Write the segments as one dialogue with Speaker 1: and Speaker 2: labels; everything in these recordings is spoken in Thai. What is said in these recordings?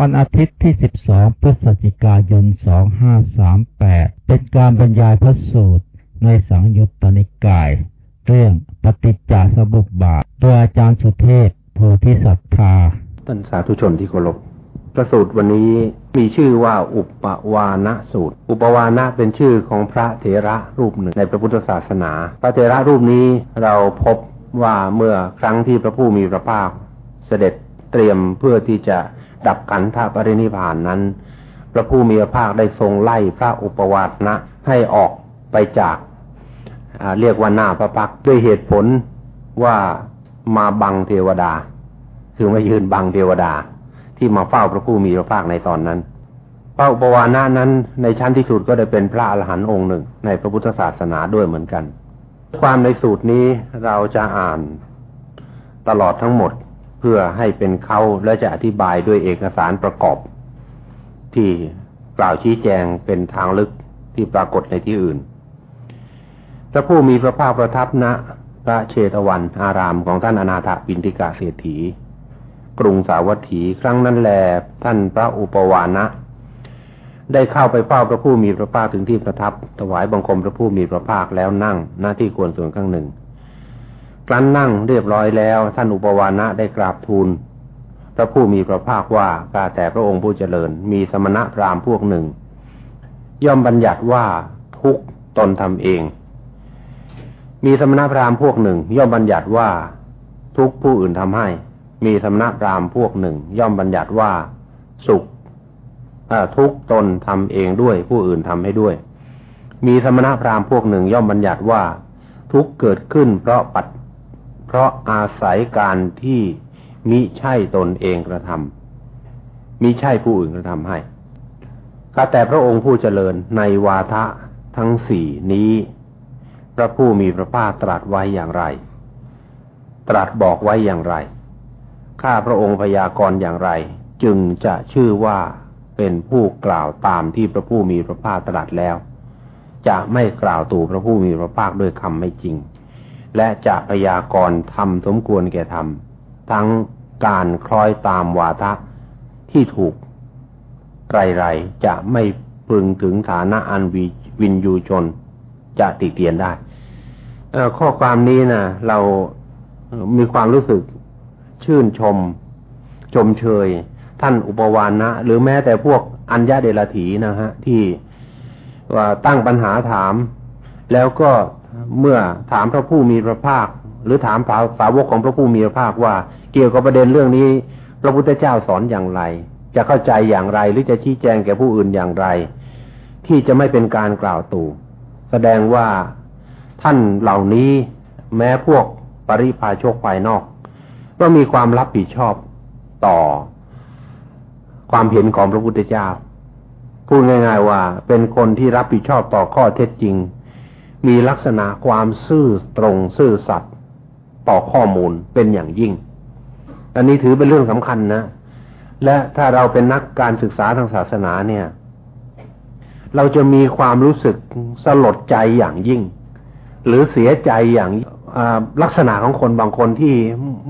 Speaker 1: วันอาทิตย์ที่ 12 พฤศจิกายน 2538 เป็นการบรรยายพระสูตรในสังยุตตนิกาย เรื่องปฏิจจสมุปบาทโดยอาจารย์สุเทพโพธิสัตธา
Speaker 2: ท่านสาธุชนที่เคารพพระสูตรวันนี้มีชื่อว่าอุปวานสูตร อุปวานะเป็นชื่อของพระเถระรูปหนึ่งในพระพุทธศาสนา พระเถระรูปนี้เราพบว่าเมื่อครั้งที่พระผู้มีพระภาคเสด็จเตรียมเพื่อที่จะ ดับขันธปรินิพานนั้น พระผู้มีพระภาคได้ทรงไล่พระอุปวาทนะให้ออกไปจากเรียกว่าหน้าพระพักด้วยเหตุผลว่ามาบังเทวดา คือมายืนบังเทวดา ที่มาเฝ้าพระผู้มีพระภาคในตอนนั้นพระอุปวานะนั้นในชั้นที่สุดก็ได้เป็นพระอรหันต์องค์หนึ่ง ในพระพุทธศาสนาด้วยเหมือนกัน ความในสูตรนี้เราจะอ่านตลอดทั้งหมด เพื่อให้เป็นเขาและจะอธิบายด้วยเอกสารประกอบ ที่กล่าวชี้แจงเป็นทางลึกที่ปรากฏในที่อื่น พระผู้มีพระภาคประทับณพระเชตวันอารามของท่านอนาถบินทิกาเศรษฐี กรุงสาวัตถีครั้งนั้นแลท่านพระอุปวานะ ได้เข้าไปเฝ้าพระผู้มีพระภาคถึงที่ประทับถวายบังคมพระผู้มีพระภาคแล้วนั่งหน้าที่ควรส่วนข้างหนึ่ง ครั้นนั่งเรียบร้อยแล้ว ท่านอุปวานะได้กราบทูลพระผู้มีพระภาคว่าข้าแต่พระองค์ผู้เจริญ มีสมณะพราหมณ์พวกหนึ่ง ย่อมบัญญัติว่าทุกตนทำเอง มีสมณะพราหมณ์พวกหนึ่ง ย่อมบัญญัติว่า ทุกผู้อื่นทำให้ มีธรรมะพรามพวกหนึ่ง ย่อมบัญญัติว่า สุขทุกตนทำเองด้วย ผู้อื่นทำให้ด้วย มีธรรมะพรามพวกหนึ่ง ย่อมบัญญัติว่า ทุกเกิดขึ้นเพราะปัด เพราะอาศัยการที่มิใช่ตนเองกระทำมิใช่ผู้อื่นกระทำให้ข้าแต่พระองค์ผู้เจริญในวาทะทั้งสี่นี้ พระผู้มีพระภาคตรัสไว้อย่างไร ตรัสบอกไว้อย่างไร ข้าพระองค์พยากรณ์อย่างไร จึงจะชื่อว่าเป็นผู้กล่าวตามที่พระผู้มีพระภาคตรัสแล้ว จะไม่กล่าวตู่พระผู้มีพระภาคด้วยคำไม่จริง และจะพยากรณ์ทำสมควรแก่ธรรม ทั้งการคล้อยตามวาทะที่ถูกไรๆจะไม่พึงถึงฐานะอันวินยูชนจะติเตียนได้ข้อความนี้นะเรามีความรู้สึกชื่นชม ชมเชย ท่านอุปวานนะหรือแม้แต่พวกอัญญาเดลถีนะฮะ ที่ว่าตั้งปัญหาถาม แล้วก็ เมื่อถามพระผู้มีพระภาค หรือถามสาวกของพระผู้มีพระภาคว่า เกี่ยวกับประเด็นเรื่องนี้ พระพุทธเจ้าสอนอย่างไร จะเข้าใจอย่างไรหรือจะชี้แจงแก่ผู้อื่นอย่างไร ที่จะไม่เป็นการกล่าวตู่แสดงว่าท่านเหล่านี้แม้พวกปริพาชกภายนอก ก็มีความรับผิดชอบต่อ ความเห็นของพระพุทธเจ้าพูดง่าย ๆ ว่า เป็นคนที่รับผิดชอบต่อข้อเท็จจริง มีลักษณะความซื่อตรงซื่อสัตย์ต่อข้อมูลเป็นอย่างยิ่ง อันนี้ถือเป็นเรื่องสำคัญนะ และถ้าเราเป็นนักการศึกษาทางศาสนาเนี่ย เราจะมีความรู้สึกสลดใจอย่างยิ่ง หรือเสียใจอย่างลักษณะของคนบางคนที่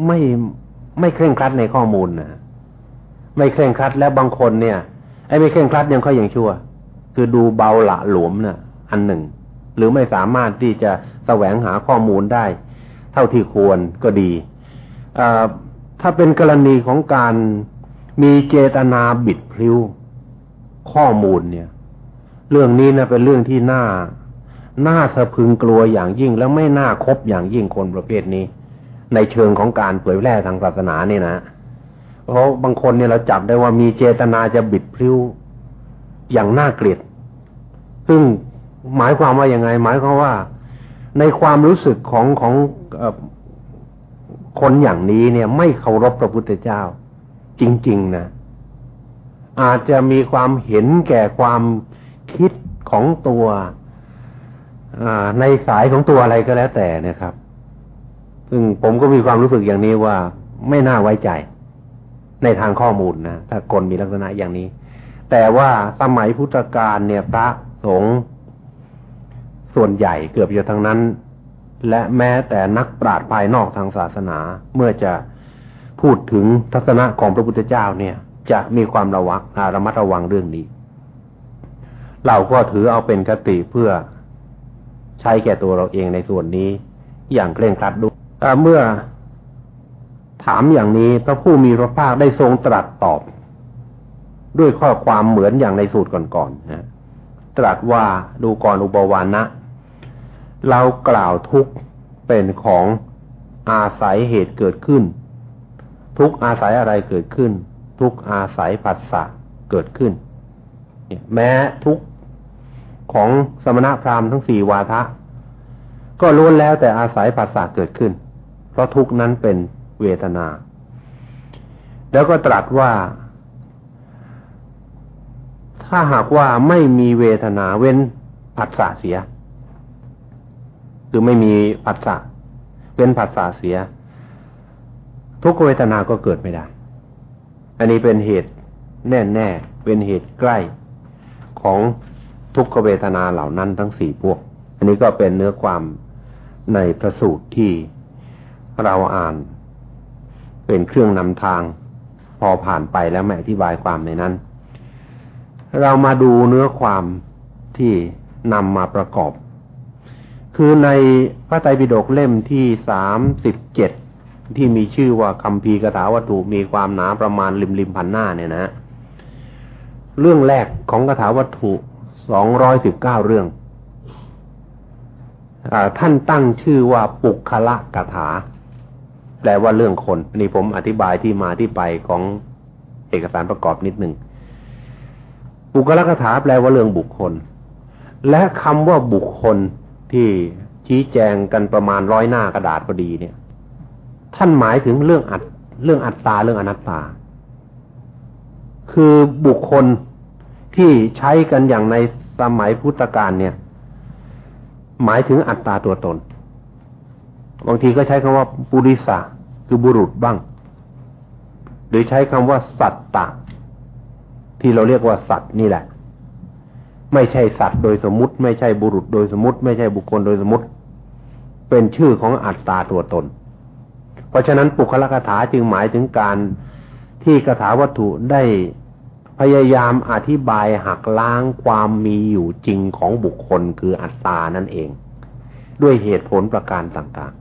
Speaker 2: ไม่ไม่เคร่งครัดในข้อมูลนะไม่เคร่งครัดและบางคนเนี่ยไอ้ไม่เคร่งครัดยังค่อยยังชั่ว คือดูเบาละหลวมนะ่ะ อันหนึ่ง หรือไม่สามารถที่จะแสวงหาข้อมูลได้ เท่าที่ควรก็ดี ถ้าเป็นกรณีของการมีเจตนาบิดพลิ้วข้อมูลเนี่ย เรื่องนี้นะเป็นเรื่องที่น่าน่าสะพึงกลัวอย่างยิ่งแล้วไม่น่าคบอย่างยิ่งคนประเภทนี้ ในเชิงของการเผยแพร่ทางศาสนาเนี่ยนะ เพราะบางคนเนี่ยเราจับได้ว่ามีเจตนาจะบิดพลิ้วอย่างน่าเกลียด ซึ่ง หมายความว่ายังไง หมายความว่า ในความรู้สึกของของคนอย่างนี้เนี่ย ไม่เคารพพระพุทธเจ้า จริง ๆนะอาจจะมีความเห็นแก่ความคิดของตัวในสายของตัวอะไรก็แล้วแต่นะครับ ซึ่งผมก็มีความรู้สึกอย่างนี้ว่าไม่น่าไว้ใจ ในทางข้อมูลนะถ้าคนมีลักษณะอย่างนี้ แต่ว่าสมัยพุทธกาลเนี่ย พระสงฆ์ ส่วนใหญ่เกือบจะทั้งนั้น และแม้แต่นักปราชญ์ภายนอกทางศาสนา เมื่อจะพูดถึงทัศนะของพระพุทธเจ้าเนี่ย จะมีความระวังระมัดระวังเรื่องนี้ เราก็ถือเอาเป็นคติเพื่อใช้แก่ตัวเราเองในส่วนนี้ อย่างเคร่งครัดดูเมื่อถามอย่างนี้พระผู้มีพระภาคได้ทรงตรัสตอบ ด้วยข้อความเหมือนอย่างในสูตรก่อนๆนะตรัสว่าดูก่อนอุปวานะ เรากล่าวทุกเป็นของอาศัยเหตุเกิดขึ้น ทุกอาศัยอะไรเกิดขึ้น ทุกอาศัยปัสสะเกิดขึ้น แม้ทุกของสมณะพราหมณ์ทั้งสี่วาทะ ก็ล้วนแล้วแต่อาศัยปัสสะเกิดขึ้น เพราะทุกนั้นเป็นเวทนา แล้วก็ตรัสว่า ถ้าหากว่าไม่มีเวทนาเว้นผัสสะเสีย คือไม่มีผัสสะเว้นผัสสะเสีย ทุกเวทนาก็เกิดไม่ได้ อันนี้เป็นเหตุแน่แน่เป็นเหตุใกล้ของทุกขเวทนาเหล่านั้นทั้งสี่พวก อันนี้ก็เป็นเนื้อความในพระสูตรที่เราอ่าน เป็นเครื่องนำทางพอผ่านไปแล้วไม่อธิบายความในนั้น เรามาดูเนื้อความที่นำมาประกอบ คือในพระไตรปิฎกเล่มที่สามสิบเจ็ดที่มีชื่อว่าคำพีกถาวัตถุมีความหนาประมาณริมริมพันหน้าเนี่ยนะ เรื่องแรกของกถาวัตถุสองร้อยสิบเก้าเรื่องอท่านตั้งชื่อว่าปุคละกถา แปลว่าเรื่องคน นี่ผมอธิบายที่มาที่ไปของเอกสารประกอบนิดหนึ่งบุคลกถาแปลว่าเรื่องบุคคล และคำว่าบุคคล ที่ชี้แจงกันประมาณร้อยหน้ากระดาษพอดีเนี่ย ท่านหมายถึงเรื่องอัดเรื่องอัตตาเรื่องอนัตตา คือบุคคลที่ใช้กันอย่างในสมัยพุทธกาลเนี่ย หมายถึงอัตตาตัวตน บางทีก็ใช้คำว่าปุริสาคือบุรุษบ้าง หรือใช้คำว่าสัตตะ ที่เราเรียกว่าสัตว์นี่แหละ ไม่ใช่สัตว์โดยสมมติ ไม่ใช่บุรุษโดยสมมติ ไม่ใช่บุคคลโดยสมมติ เป็นชื่อของอัตตาตัวตน เพราะฉะนั้นปุคละคถาจึงหมายถึงการที่คาถาวัตถุได้พยายามอธิบายหักล้างความมีอยู่จริงของบุคคลคืออัตตานั่นเอง ด้วยเหตุผลประการต่าง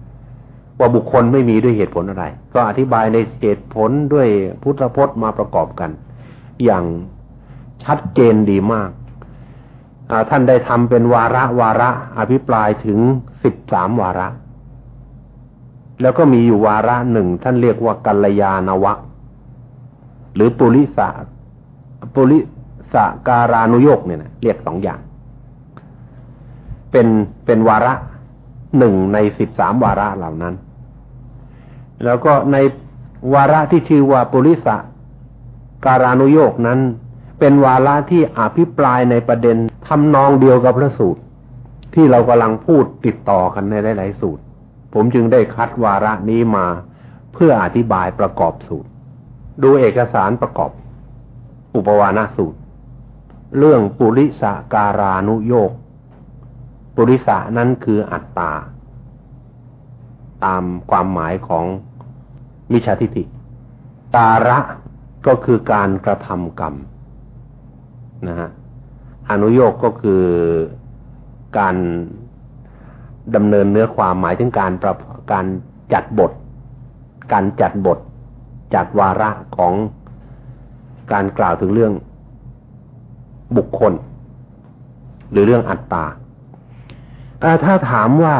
Speaker 2: ๆ ว่าบุคคลไม่มีด้วยเหตุผลอะไร ก็อธิบายในเหตุผลด้วยพุทธพจน์มาประกอบกัน อย่าง ชัดเจนดีมาก ท่านได้ทำเป็นวาระวาระอภิปรายถึงสิบสามวาระ แล้วก็มีอยู่วาระหนึ่งท่านเรียกว่ากัลยาณวัคหรือปุริสะปุริสะการานุโยกเนี่ยนะเรียกสองอย่าง เป็นเป็นวาระหนึ่งในสิบสามวาระเหล่านั้น แล้วก็ในวาระที่ชื่อว่าปุริสะการานุโยกนั้น เป็นวาระที่อภิปรายในประเด็นทำนองเดียวกับพระสูตร ที่เรากำลังพูดติดต่อกันในหลาย ๆ สูตร ผมจึงได้คัดวาระนี้มาเพื่ออธิบายประกอบสูตร ดูเอกสารประกอบ อุปวานาสูตร เรื่องปุริสการานุโยกปุริสะนั้นคืออัตตา ตามความหมายของมิชาทิฏฐิ ตาระก็คือการกระทำกรรม นะฮะอนุโยกก็คือการดำเนินเนื้อความหมายถึงการประการจัดบท การจัดบท จัดวาระของการกล่าวถึงเรื่องบุคคล หรือเรื่องอัตตาถ้าถามว่า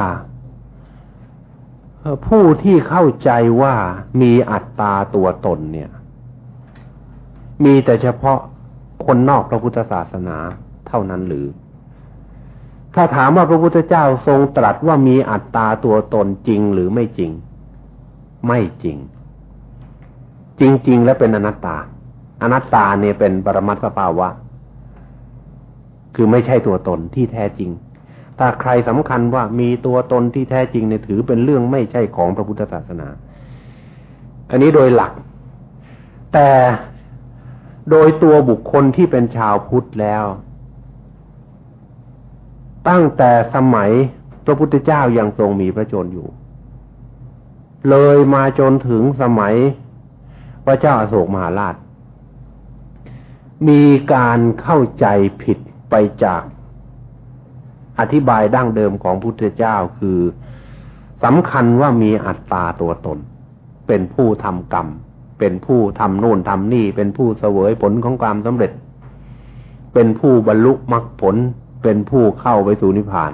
Speaker 2: ผู้ที่เข้าใจว่ามีอัตตาตัวตนเนี่ย มีแต่เฉพาะ คนนอกพระพุทธศาสนาเท่านั้นหรือ ถ้าถามว่าพระพุทธเจ้าทรงตรัสว่ามีอัตตาตัวตนจริงหรือไม่จริง ไม่จริง จริง ๆ และเป็นอนัตตา อนัตตาเนี่ยเป็นปรมัตถภาวะ คือไม่ใช่ตัวตนที่แท้จริง ถ้าใครสำคัญว่ามีตัวตนที่แท้จริงเนี่ยถือเป็นเรื่องไม่ใช่ของพระพุทธศาสนา อันนี้โดยหลัก แต่ โดยตัวบุคคลที่เป็นชาวพุทธแล้ว ตั้งแต่สมัยพระพุทธเจ้ายังทรงมีพระชนอยู่ เลยมาจนถึงสมัยพระเจ้าอาโศกมหาราช มีการเข้าใจผิดไปจากอธิบายดั้งเดิมของพุทธเจ้าคือสำคัญว่ามีอัตตาตัวตน เป็นผู้ทำกรรม เป็นผู้ทำโน่นทำนี่ เป็นผู้เสวยผลของความสำเร็จ เป็นผู้บรรลุมรรคผล เป็นผู้เข้าไปสู่นิพพาน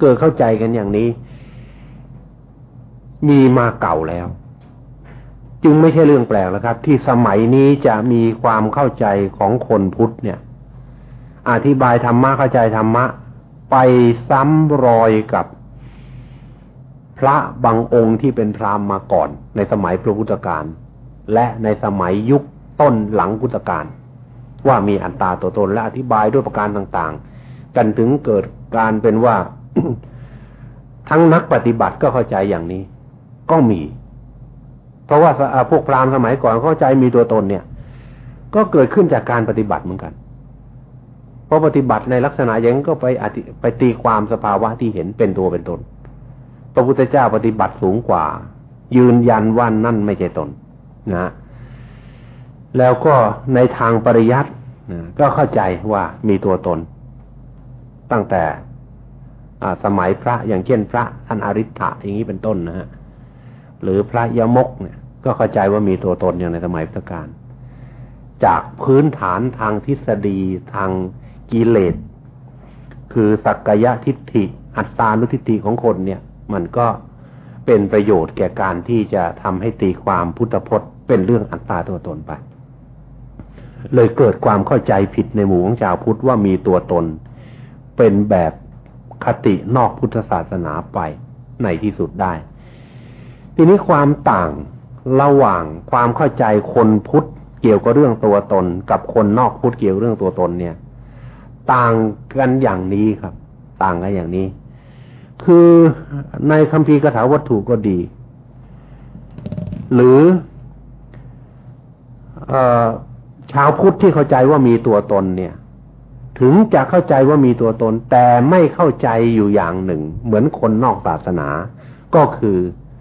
Speaker 2: เกิดเข้าใจกันอย่างนี้ มีมาเก่าแล้ว จึงไม่ใช่เรื่องแปลกแล้วครับ ที่สมัยนี้จะมีความเข้าใจของคนพุทธเนี่ย อธิบายธรรมะเข้าใจธรรมะ ไปซ้ำรอยกับ พระบางองค์ที่เป็นพราหมณ์มาก่อน ในสมัยพระพุทธการและในสมัยยุคต้นหลังพุทธการว่ามีอัตตาตัวตนและอธิบายด้วยประการต่างๆ กันถึงเกิดการเป็นว่า ทั้งนักปฏิบัติก็เข้าใจอย่างนี้ ก็มี เพราะว่าพวกพราหมณ์สมัยก่อนเข้าใจมีตัวตนเนี่ย ก็เกิดขึ้นจากการปฏิบัติเหมือนกันเพราะปฏิบัติในลักษณะอย่างก็ไปไปตีความสภาวะที่เห็นเป็นตัวเป็นตน พระพุทธเจ้าปฏิบัติสูงกว่า ยืนยันว่านั่นไม่ใช่ตนนะ แล้วก็ในทางปริยัติก็เข้าใจว่ามีตัวตน ตั้งแต่สมัยพระอย่างเช่นพระท่านอริ t ะอย่างนี้เป็นต้นนะฮะหรือพระยมกเนี่ย ก็เข้าใจว่ามีตัวตนอย่างในสมัยพุทธกาลจากพื้นฐานทางทฤษฎีทางกิเลส คือสักกายทิฏฐิ อัตตานุทิฏฐิของคนเนี่ย มันก็เป็นประโยชน์แก่การที่จะทำให้ตีความพุทธพจน์ เป็นเรื่องอัตตาตัวตนไป เลยเกิดความเข้าใจผิดในหมู่ของชาวพุทธว่ามีตัวตน เป็นแบบคตินอกพุทธศาสนาไปในที่สุดได้ ทีนี้ความต่างระหว่างความเข้าใจคนพุทธเกี่ยวกับเรื่องตัวตน กับคนนอกพุทธเกี่ยวเรื่องตัวตนเนี่ย ต่างกันอย่างนี้ครับ ต่างกันอย่างนี้ คือในคัมภีร์คาถาวัตถุก็ดี หรืออชาวพุทธที่เข้าใจว่ามีตัวตนเนี่ย ถึงจะเข้าใจว่ามีตัวตน แต่ไม่เข้าใจอยู่อย่างหนึ่ง เหมือนคนนอกศาสนา ก็คือ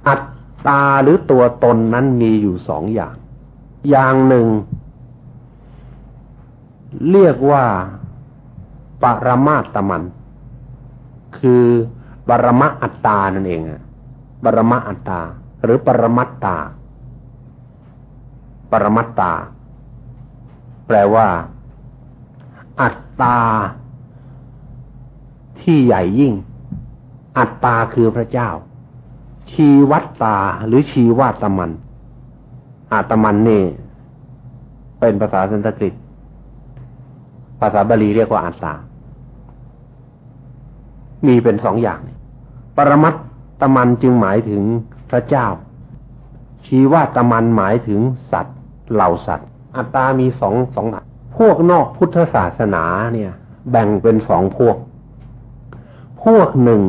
Speaker 2: อัตตาหรือตัวตนนั้นมีอยู่สองอย่าง อย่างหนึ่ง เรียกว่าปรมาตมัน คือ ปรมะอัตตานั่นเองอะปรมะอัตตา หรือปรมัตตา ปรมัตตา แปลว่า อัตตา ที่ใหญ่ยิ่ง อัตตาคือพระเจ้า ชีวัตตาหรือชีวาตมัน อาตมันนี่เป็นภาษาสันสกฤตภาษาบาลีเรียกว่าอัตตา มีเป็นสองอย่าง ปรมัตตมันจึงหมายถึงพระเจ้า ชีวาตมันหมายถึงสัตว์ เหล่าสัตว์ อัตตามีสองสองแบบพวกนอกพุทธศาสนาเนี่ย แบ่งเป็นสองพวก พวกหนึ่ง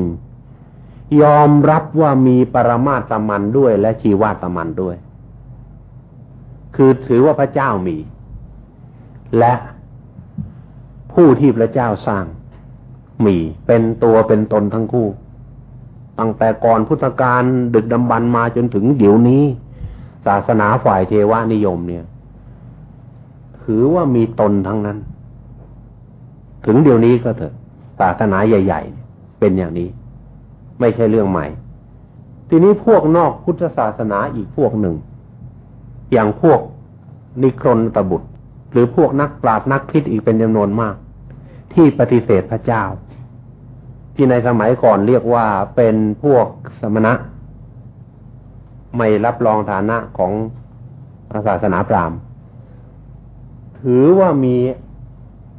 Speaker 2: ยอมรับว่ามีปรมาตมันด้วยและชีวาตมันด้วย คือถือว่าพระเจ้ามี และผู้ที่พระเจ้าสร้าง มีเป็นตัวเป็นตนทั้งคู่ ตั้งแต่ก่อนพุทธกาลดึกดำบรรมาจนถึงเดี๋ยวนี้ ศาสนาฝ่ายเทวานิยมเนี่ย ถือว่ามีตนทั้งนั้น ถึงเดี๋ยวนี้ก็เถอะ ศาสนาใหญ่ ๆ เป็นอย่างนี้ ไม่ใช่เรื่องใหม่ ทีนี้พวกนอกพุทธศาสนาอีกพวกหนึ่ง อย่างพวกนิครนตบุตร หรือพวกนักปราชญ์นักคิดอีกเป็นจำนวนมากที่ปฏิเสธพระเจ้า ที่ในสมัยก่อนเรียกว่าเป็นพวกสมณะ ไม่รับรองฐานะของศาสนาพราหมณ์ ถือว่ามี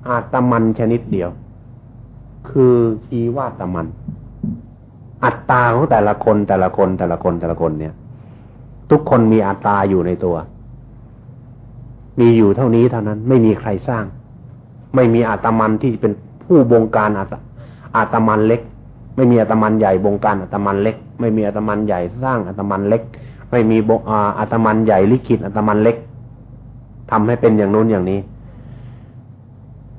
Speaker 2: อาตมันชนิดเดียว คือชีวาตมัน อัตตาของแต่ละคนแต่ละคนแต่ละคนแต่ละคนเนี่ย ทุกคนมีอัตตาอยู่ในตัว มีอยู่เท่านี้เท่านั้น ไม่มีใครสร้าง ไม่มีอาตมันที่เป็นผู้บงการอา อาตมันเล็ก ไม่มีอาตมันใหญ่บงการอาตมันเล็ก ไม่มีอาตมันใหญ่สร้างอาตมันเล็ก ไม่มีอาตมันใหญ่ลิขิตอาตมันเล็กทำให้เป็นอย่างนู้นอย่างนี้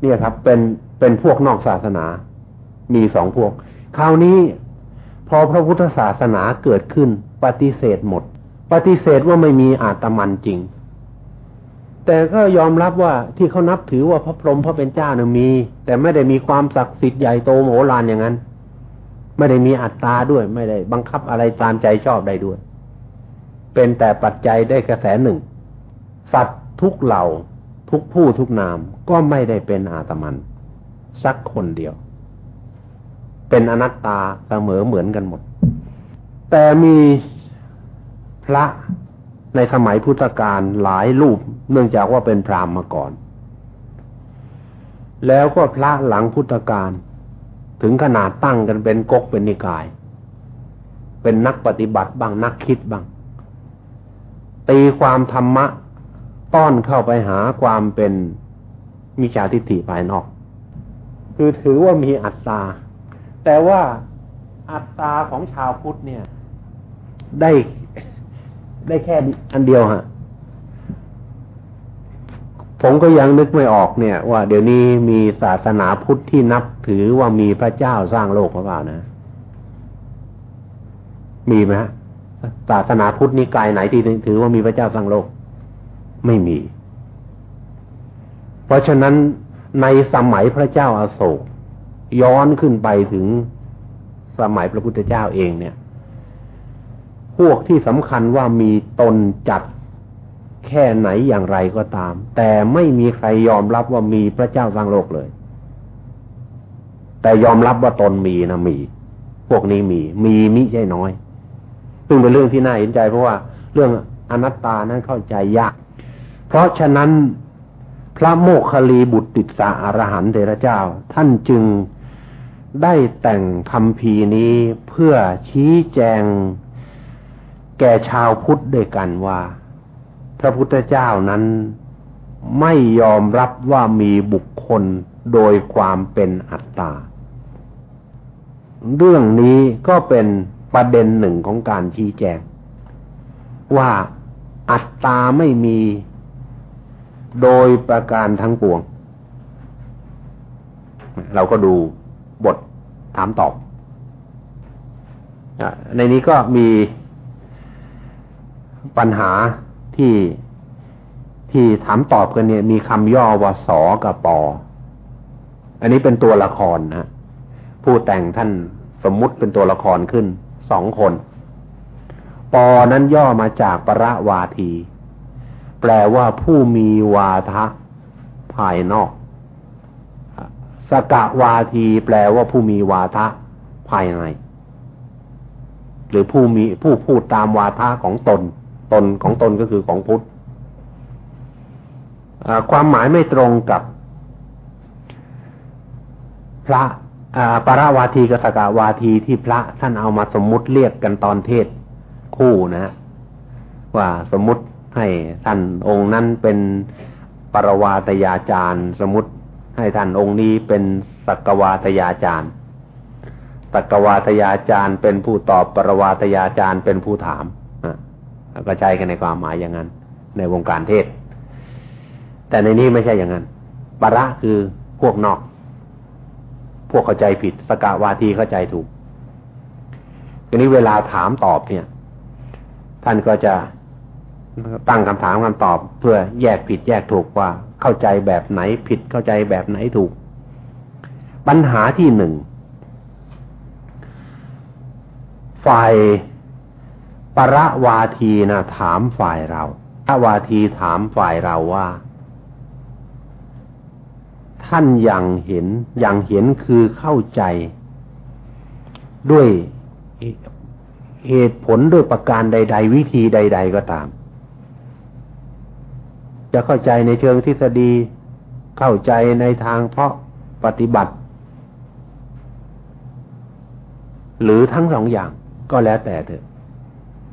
Speaker 2: เนี่ยครับ เป็นเป็นพวกนอกศาสนา มีสองพวก คราวนี้พอพระพุทธศาสนาเกิดขึ้น ปฏิเสธหมด ปฏิเสธว่าไม่มีอาตมันจริง แต่ก็ยอมรับว่าที่เขานับถือว่าพระพรหมพระเป็นเจ้านี่ยมี แต่ไม่ได้มีความศักดิ์สิทธิ์ใหญ่โตโมโหลานอย่างนั้น ไม่ได้มีอัตตาด้วย ไม่ได้บังคับอะไรตามใจชอบได้ด้วย เป็นแต่ปัจจัยได้กระแสหนึ่ง สัตว์ทุกเหล่า ทุกผู้ทุกนาม ก็ไม่ได้เป็นอาตมัน สักคนเดียว เป็นอนัตตาเสมอเหมือนกันหมด แต่มีพระ ในสมัยพุทธกาลหลายรูป เนื่องจากว่าเป็นพราหมณ์มาก่อน แล้วก็พระหลังพุทธกาลถึงขนาดตั้งกันเป็นกกเป็นนิกาย เป็นนักปฏิบัติบ้างนักคิดบ้าง ตีความธรรมะต้อนเข้าไปหาความเป็นมิจฉาทิฏฐิภายนอก คือถือว่ามีอัตตา แต่ว่าอัตตาของชาวพุทธเนี่ย ได้ ได้แค่อันเดียวฮะผมก็ยังนึกไม่ออกเนี่ย ว่าเดี๋ยวนี้มีศาสนาพุทธที่นับถือว่ามีพระเจ้าสร้างโลกหรือเปล่านะ มีไหมฮะศาสนาพุทธนี่กายไหนที่ถือว่ามีพระเจ้าสร้างโลก ไม่มี เพราะฉะนั้นในสมัยพระเจ้าอาโศก ย้อนขึ้นไปถึงสมัยพระพุทธเจ้าเองเนี่ย พวกที่สำคัญว่ามีตนจัดแค่ไหนอย่างไรก็ตาม แต่ไม่มีใครยอมรับว่ามีพระเจ้าสร้างโลกเลย แต่ยอมรับว่าตนมีนะมี พวกนี้มี มีมิใช่น้อย ซึ่งเป็นเรื่องที่น่าเห็นใจ เพราะว่าเรื่องอนัตตานั้นเข้าใจยาก เพราะฉะนั้นพระโมคคลีบุตรติสาอรหันเถระเจ้า ท่านจึงได้แต่งคำพีนี้เพื่อชี้แจง แก่ชาวพุทธด้วยกันว่า พระพุทธเจ้านั้นไม่ยอมรับว่ามีบุคคลโดยความเป็นอัตตา เรื่องนี้ก็เป็นประเด็นหนึ่งของการชี้แจง ว่าอัตตาไม่มีโดยประการทั้งปวง เราก็ดูบทถามตอบ ในนี้ก็มี ปัญหาที่ที่ถามตอบกันเนี่ย มีคำย่อว่าสอกับปอ อันนี้เป็นตัวละครนะผู้แต่งท่านสมมุติเป็นตัวละครขึ้นสองคน ปอนั้นย่อมาจากประวาที แปลว่าผู้มีวาทะภายนอก สกะวาที แปลว่าผู้มีวาทะภายใน หรือผู้มีผู้พูดตามวาทะของตน ตนของตนก็คือของพุทธความหมายไม่ตรงกับ พระปราวาทีกับสกาวาทีที่พระท่านเอามาสมมุติเรียกกันตอนเทศคู่นะ ว่าสมมุติให้ท่านองค์นั้นเป็นปรวาตยาจารย์ สมมติให้ท่านองค์นี้เป็นสักวาตยาจารย์สักวาตยาจารย์เป็นผู้ตอบปรวาตยาจารย์เป็นผู้ถาม ก็ใช้กันในความหมายอย่างนั้น ในวงการเทศ แต่ในนี้ไม่ใช่อย่างนั้นประคือพวกนอก พวกเข้าใจผิดสกาวาทีเข้าใจถูกทีนี้เวลาถามตอบเนี่ย ท่านก็จะตั้งคำถามคำตอบ เพื่อแยกผิดแยกถูกว่าเข้าใจแบบไหนผิดเข้าใจแบบไหนถูก ปัญหาที่หนึ่งฝ่าย ปรวาทีนะถามฝ่ายเราปรวาทีถามฝ่ายเราว่า ท่านยังเห็นยังเห็นคือเข้าใจ ด้วยเหตุผลด้วยประการใด ๆ วิธีใด ๆ ก็ตาม จะเข้าใจในเชิงทฤษฎีเข้าใจในทางเพราะปฏิบัติ หรือทั้งสองอย่างก็แล้วแต่เถอะ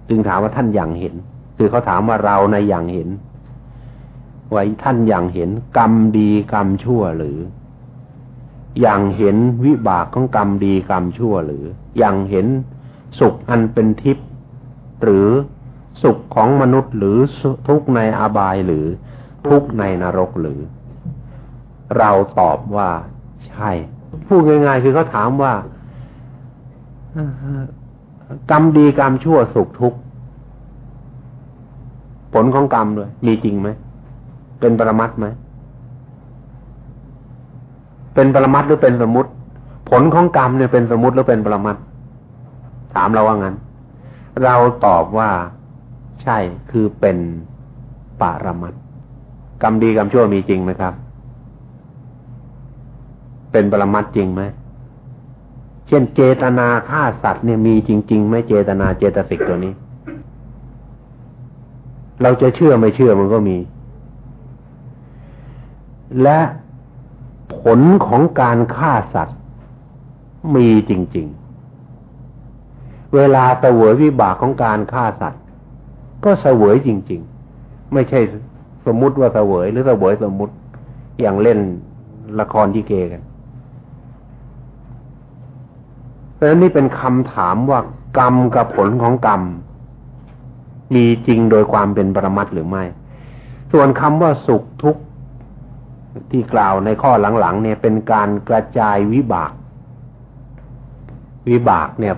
Speaker 2: จึงถามว่าท่านอย่างเห็น คือเขาถามว่าเราในอย่างเห็นว่าท่านอย่างเห็น กรรมดีกรรมชั่วหรือ อย่างเห็นวิบากของกรรมดีกรรมชั่วหรือ อย่างเห็นสุขอันเป็นทิพย์หรือสุขของมนุษย์หรือทุกในอบายหรือทุกในนรกหรือ เราตอบว่า ใช่ พูดง่ายๆคือเขาถามว่า กรรมดีกรรมชั่วสุขทุกข์ผลของกรรมด้วยมีจริงไหม เป็นปรมัตไหม เป็นปรมัตหรือเป็นสมมติ ผลของกรรมเนี่ยเป็นสมมติหรือเป็นปรมัตถามเราว่างั้น เราตอบว่าใช่คือเป็นปารมัตกรรมดีกรรมชั่วมีจริงไหมครับ เป็นปรมัตจริงไหม ช่นเจตนาฆ่าสัตว์เนี่ยมีจริง ๆไหมเจตนาเจตสิกตัวนี้ เราจะเชื่อไม่เชื่อมันก็มี และผลของการฆ่าสัตว์มีจริง ๆ เวลาเสวยวิบากของการฆ่าสัตว์ ก็เสวยจริง ๆ ไม่ใช่สมมุติว่าเสวยหรือเสวยสมมุติอย่างเล่นละครที่เกกันเพ ราะฉะนั้นนี่เป็นคำถามว่ากรรมกับผลของกรรม มีจริงโดยความเป็นปรมัตหรือไม่ ส่วนคำว่าสุขทุกข์ที่กล่าวในข้อหลังๆเนี่ยเป็นการกระจายวิบาก วิบากเนี่ย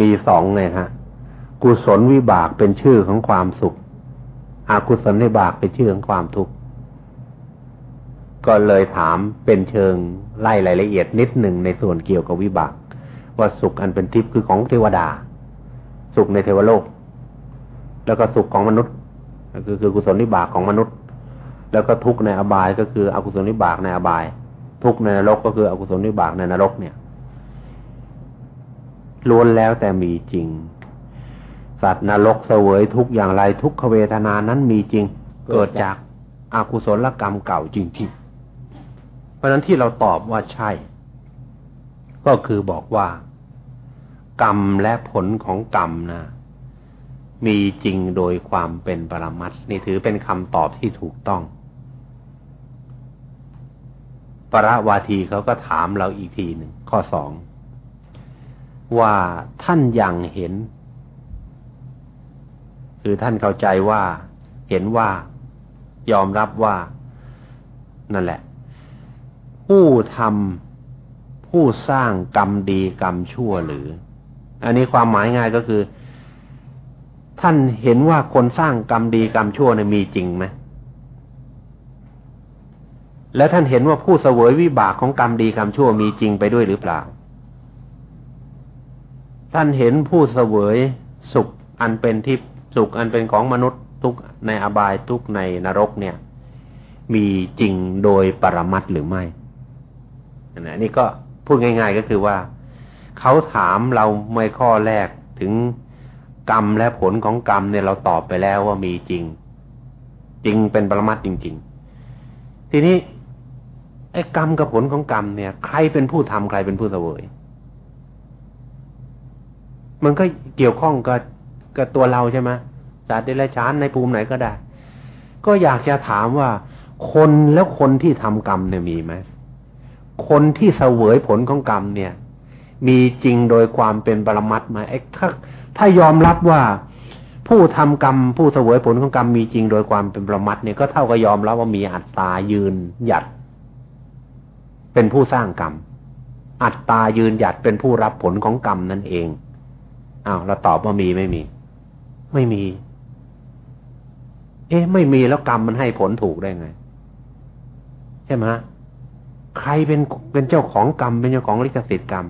Speaker 2: มีสองเลยฮะ กุศลวิบากเป็นชื่อของความสุข อกุศลวิบากเป็นชื่อของความทุกข์ก็เลยถามเป็นเชิงไล่รายละเอียดนิดหนึ่งในส่วนเกี่ยวกับวิบาก ว่าสุขอันเป็นทิพย์คือของเทวดา สุขในเทวโลก แล้วก็สุขของมนุษย์คือคือกุศลวิบากของมนุษย์ แล้วก็ทุกข์ในอบายก็คืออกุศลวิบากในอบาย ทุกข์ในนรกก็คืออกุศลวิบากในนรกเนี่ยล้วนแล้วแต่มีจริง สัตว์นรกเสวยทุกอย่างไรทุกขเวทนานั้นมีจริง เกิดจากอากุศลกรรมเก่าจริงๆเพราะนั้นที่เราตอบว่าใช่ ก็คือบอกว่า กรรมและผลของกรรมนะมีจริงโดยความเป็นปรมัตนี่ถือเป็นคำตอบที่ถูกต้อง ปรวาทีเขาก็ถามเราอีกทีหนึ่งข้อสองว่าท่านยังเห็น คือท่านเข้าใจว่า เห็นว่ายอมรับว่า นั่นแหละ ผู้ทำ ผู้สร้างกรรมดีกรรมชั่วหรือ อันนี้ความหมายง่ายก็คือ ท่านเห็นว่าคนสร้างกรรมดีกรรมชั่วเนี่ยมีจริงไหมแล้วท่านเห็นว่าผู้เสวยวิบากของกรรมดีกรรมชั่วมีจริงไปด้วยหรือเปล่า ท่านเห็นผู้เสวยสุขอันเป็นทิพย์สุขอันเป็นของมนุษย์ทุกในอบายทุกในนรกเนี่ย มีจริงโดยปรมัตหรือไม่อันนี้ก็ พูดง่าย ๆ ก็คือว่า เขาถามเราไม่ข้อแรกถึงกรรมและผลของกรรมเนี่ยเราตอบไปแล้วว่ามีจริง จริงเป็นปรมัตจริง ๆ ทีนี้ไอ้กรรมกับผลของกรรมเนี่ย ใครเป็นผู้ทำใครเป็นผู้เสวย มันก็เกี่ยวข้องกับกับตัวเราใช่ไหมสัตว์เดรัจฉานในภูมิไหนก็ได้ ก็อยากจะถามว่า คนแล้วคนที่ทำกรรมเนี่ยมีไหม คนที่เสวยผลของกรรมเนี่ย มีจริงโดยความเป็นปรมัตไหมถ้าถ้ายอมรับว่าผู้ทำกรรม ผู้เสวยผลของกรรมมีจริงโดยความเป็นปรมัตเนี่ยก็เท่ากับยอมรับว่ามีอัตตายืนหยัด เป็นผู้สร้างกรรม อัตตายืนหยัดเป็นผู้รับผลของกรรมนั่นเองอ้าวเราตอบว่ามีไม่มี ไม่มี เอ๊ะไม่มีแล้วกรรมมันให้ผลถูกได้ไง ใช่ไหม ใครเป็นเป็นเจ้าของกรรม เป็นเจ้าของลิขสิทธิ์กรรม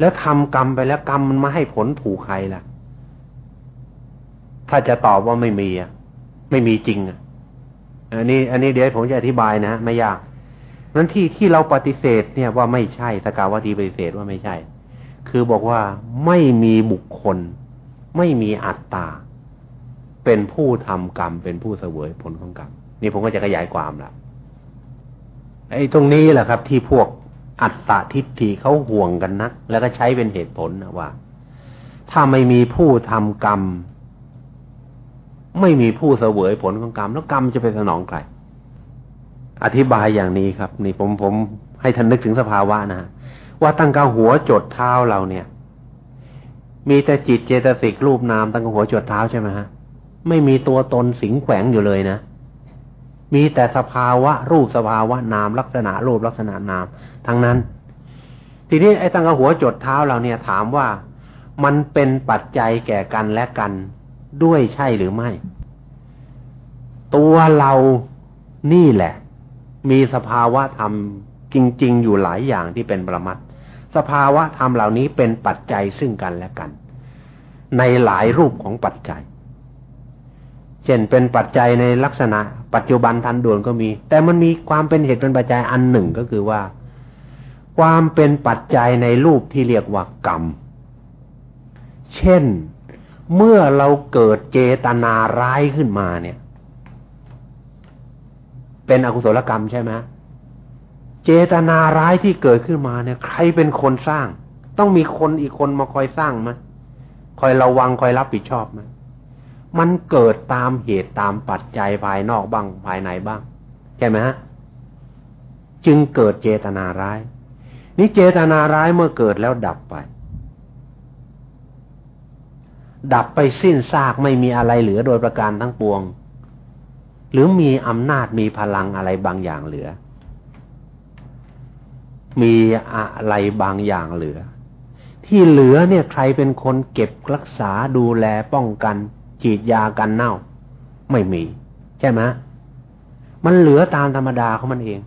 Speaker 2: แล้วทำกรรมไปแล้วกรรมมันมาให้ผลถูกใครล่ะ ถ้าจะตอบว่าไม่มีอะ ไม่มีจริงอะอันนี้ อันนี้เดี๋ยวผมจะอธิบายนะไม่ยากนั้นที่ที่เราปฏิเสธเนี่ยว่าไม่ใช่สกาวทีปฏิเสธว่าไม่ใช่ คือบอกว่าไม่มีบุคคล ไม่มีอัตตา เป็นผู้ทำกรรม เป็นผู้เสวยผลของกรรม นี่ผมก็จะขยายความละ ไอ้ตรงนี้แหละครับ ที่พวกอัตตาทิฏฐิเขาห่วงกันนะแล้วก็ใช้เป็นเหตุผลนะว่า ถ้าไม่มีผู้ทำกรรม ไม่มีผู้เสวยผลของกรรม แล้วกรรมจะไปสนองใครอธิบายอย่างนี้ครับ นี่ผมผมให้ท่านนึกถึงสภาวะนะว่าตั้งกาหัวจดเท้าเราเนี่ย มีแต่จิตเจตสิกรูปนามตั้งกาหัวจดเท้าใช่ไหมฮะไม่มีตัวตนสิงแขวงอยู่เลยนะ มีแต่สภาวะรูปสภาวะนามลักษณะรูปลักษณะนาม ทั้งนั้น ทีนี้ไอ้ตั้งกาหัวจดเท้าเราเนี่ยถามว่ามันเป็นปัจจัยแก่กันและกันด้วยใช่หรือไม่ ตัวเรานี่แหละ มีสภาวะธรรมจริง ๆ อยู่หลายอย่างที่เป็นประมัดสภาวะธรรมเหล่านี้เป็นปัจจัยซึ่งกันและกัน ในหลายรูปของปัจจัย เช่นเป็นปัจจัยในลักษณะ ปัจจุบันทันด่วนก็มี แต่มันมีความเป็นเหตุเป็นปัจจัยอันหนึ่งก็คือว่า ความเป็นปัจจัยในรูปที่เรียกว่ากรรม เช่นเมื่อเราเกิดเจตนาร้ายขึ้นมาเนี่ย เป็นอกุศลกรรมใช่ไหมเจตนาร้ายที่เกิดขึ้นมาเนี่ย ใครเป็นคนสร้าง ต้องมีคนอีกคนมาคอยสร้างไหมคอยระวังคอยรับผิดชอบไหม มันเกิดตามเหตุตามปัจจัยภายนอกบ้างภายในบ้างใช่ไหมฮะจึงเกิดเจตนาร้าย นี่เจตนาร้ายเมื่อเกิดแล้วดับไป ดับไปสิ้นซากไม่มีอะไรเหลือโดยประการทั้งปวง หรือมีอำนาจมีพลังอะไรบางอย่างเหลือ มีอะไรบางอย่างเหลือ ที่เหลือเนี่ยใครเป็นคนเก็บรักษาดูแลป้องกัน ฉีดยากันเน่า ไม่มี ใช่ไหมมันเหลือตามธรรมดาของมันเอง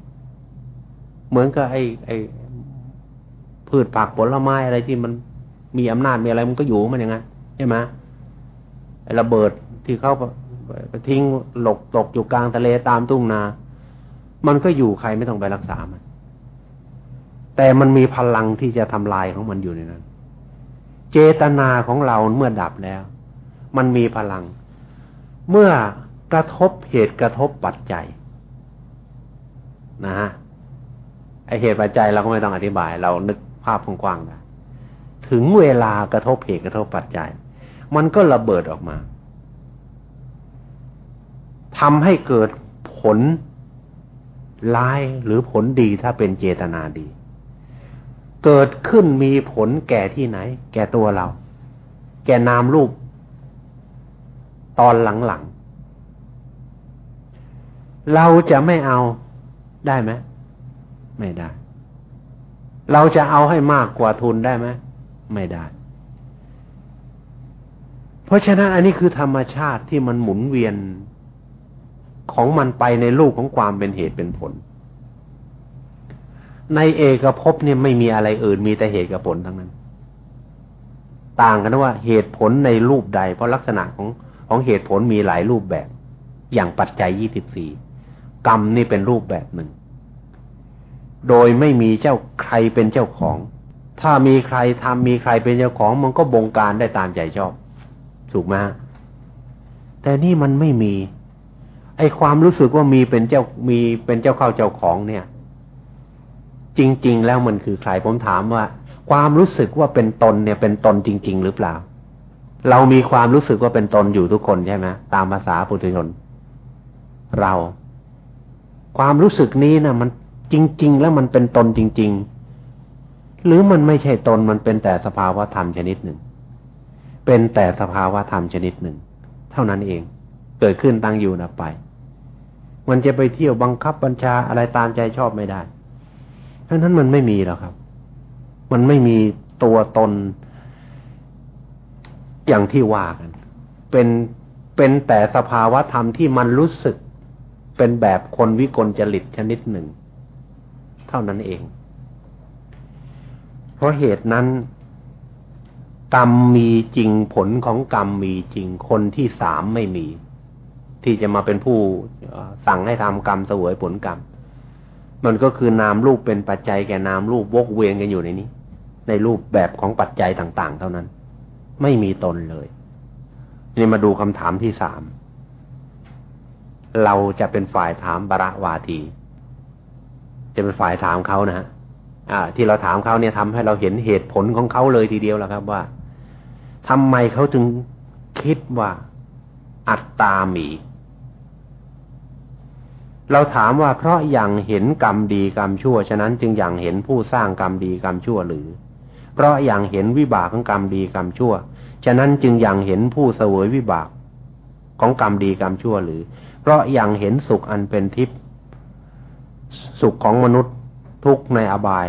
Speaker 2: เหมือนกับไอ้ไอ้พืชผักผลไม้อะไรที่มันมีอำนาจมีอะไรมันก็อยู่มันอย่างนั้นใช่ไหมไอ้ระเบิดที่เขาไปทิ้งหลกตกอยู่กลางทะเลตามทุ่งนา มันก็อยู่ใครไม่ต้องไปรักษามัน แต่มันมีพลังที่จะทำลายของมันอยู่ในนั้น เจตนาของเราเมื่อดับแล้ว มันมีพลัง เมื่อกระทบเหตุกระทบปัจจัย นะฮะไอเหตุปัจจัยเราก็ไม่ต้องอธิบาย เรานึกภาพกว้างๆได้ถึงเวลากระทบเหตุกระทบปัจจัย มันก็ระเบิดออกมาทำให้เกิดผลร้ายหรือผลดีถ้าเป็นเจตนาดี เกิดขึ้นมีผลแก่ที่ไหน แก่ตัวเรา แก่นามรูป ตอนหลังๆ เราจะไม่เอาได้ไหมไม่ได้ เราจะเอาให้มากกว่าทุนได้ไหมไม่ได้ เพราะฉะนั้นอันนี้คือธรรมชาติที่มันหมุนเวียนของมันไปในลูกของความเป็นเหตุเป็นผล ในเอกภพเนี่ยไม่มีอะไรอื่นมีแต่เหตุกับผลทั้งนั้น ต่างกันว่าเหตุผลในรูปใด เพราะลักษณะของ ของเหตุผลมีหลายรูปแบบ อย่างปัจจัยยี่สิบสี่กรรมนี่เป็นรูปแบบหนึ่ง โดยไม่มีเจ้าใครเป็นเจ้าของ ถ้ามีใครทำมีใครเป็นเจ้าของมันก็บงการได้ตามใจชอบ ถูกไหมแต่นี่มันไม่มี ไอความรู้สึกว่ามีเป็นเจ้ามีเป็นเจ้าเข้าเจ้าของเนี่ย จริง ๆ แล้วมันคือใครผมถามว่า ความรู้สึกว่าเป็นตนเนี่ย เป็นตนจริง ๆ หรือเปล่า เรามีความรู้สึกว่าเป็นตนอยู่ทุกคนใช่ไหมตามภาษาปุถุชนเรา ความรู้สึกนี้นะมันจริง ๆ แล้วมันเป็นตนจริง ๆ หรือมันไม่ใช่ตนมันเป็นแต่สภาวะธรรมชนิดหนึ่ง เป็นแต่สภาวะธรรมชนิดหนึ่ง เท่านั้นเอง เกิดขึ้นตั้งอยู่นะไป มันจะไปเที่ยวบังคับบัญชาอะไรตามใจชอบไม่ได้เพราะนั้นมันไม่มีหรอกครับ มันไม่มีตัวตน อย่างที่ว่ากันเป็นเป็นแต่สภาวะธรรมที่มันรู้สึก เป็นแบบคนวิกลจริตชนิดหนึ่ง เท่านั้นเอง เพราะเหตุนั้น กรรมมีจริงผลของกรรมมีจริงคนที่สามไม่มี ที่จะมาเป็นผู้สั่งให้ทำกรรมเสวยผลกรรม มันก็คือนามรูปเป็นปัจจัยแก่นามรูปวกเวียนกันอยู่ในนี้ ในรูปแบบของปัจจัยต่าง ๆ เท่านั้น ไม่มีตนเลย นี่มาดูคำถามที่สาม เราจะเป็นฝ่ายถามบระวาที จะเป็นฝ่ายถามเขานะฮะอ่าที่เราถามเขาเนี่ยทำให้เราเห็นเหตุผลของเขาเลยทีเดียวแล้วครับ ว่าทำไมเขาจึงคิดว่าอัตตามี เราถามว่าเพราะอย่างเห็นกรรมดีกรรมชั่ว ฉะนั้นจึงอย่างเห็นผู้สร้างกรรมดีกรรมชั่วหรือ เพราะอย่างเห็นวิบากของกรรมดีกรรมชั่ว ฉะนั้นจึงอย่างเห็นผู้เสวยวิบากของกรรมดีกรรมชั่วหรือ เพราะอย่างเห็นสุขอันเป็นทิพย์สุขของมนุษย์ ทุกในอบาย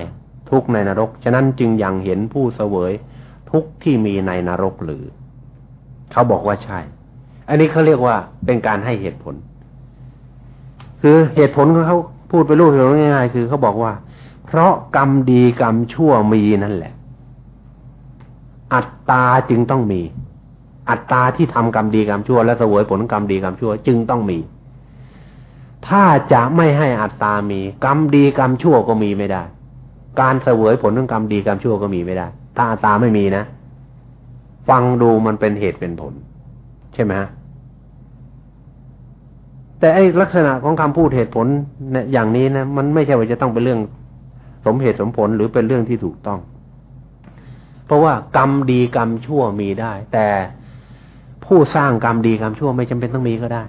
Speaker 2: ทุกในนรก ฉะนั้นจึงอย่างเห็นผู้เสวย ทุกที่มีในนรกหรือ เขาบอกว่าใช่ อันนี้เขาเรียกว่าเป็นการให้เหตุผล คือเหตุผลของเขาพูดไปรูปเหตุง่ายๆคือเขาบอกว่า เพราะกรรมดีกรรมชั่วมีนั่นแหละ อัตตาจึงต้องมี อัตตาที่ทำกรรมดีกรรมชั่วและเสวยผลกรรมดีกรรมชั่ว จึงต้องมี ถ้าจะไม่ให้อัตตามี กรรมดีกรรมชั่วก็มีไม่ได้ การเสวยผลของกรรมดีกรรมชั่วก็มีไม่ได้ ถ้าอัตตาไม่มีนะ ฟังดูมันเป็นเหตุเป็นผล ใช่ไหมฮะแต่ไอ้ลักษณะของคำพูดเหตุผลเนี่ยอย่างนี้นะมันไม่ใช่ว่าจะต้องเป็นเรื่องสมเหตุสมผลหรือเป็นเรื่องที่ถูกต้อง เพราะว่ากรรมดีกรรมชั่วมีได้ แต่ผู้สร้างกรรมดีกรรมชั่วไม่จำเป็นต้องมีก็ได้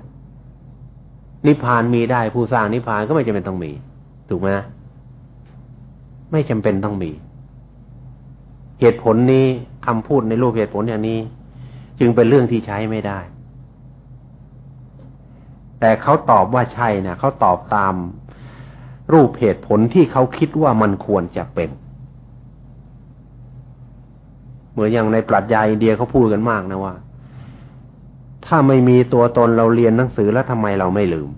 Speaker 2: นิพพานมีได้ ผู้สร้างนิพพานก็ไม่จำเป็นต้องมี ถูกไหมไม่จำเป็นต้องมี เหตุผลนี้คำพูดในรูปเหตุผลอย่างนี้ จึงเป็นเรื่องที่ใช้ไม่ได้ แต่เขาตอบว่าใช่นะเขาตอบตามรูปเหตุผลที่เขาคิดว่ามันควรจะเป็น เหมือนอย่างในปรัชญาอินเดียเขาพูดกันมากนะว่า ถ้าไม่มีตัวตนเราเรียนหนังสือแล้วทำไมเราไม่ลืม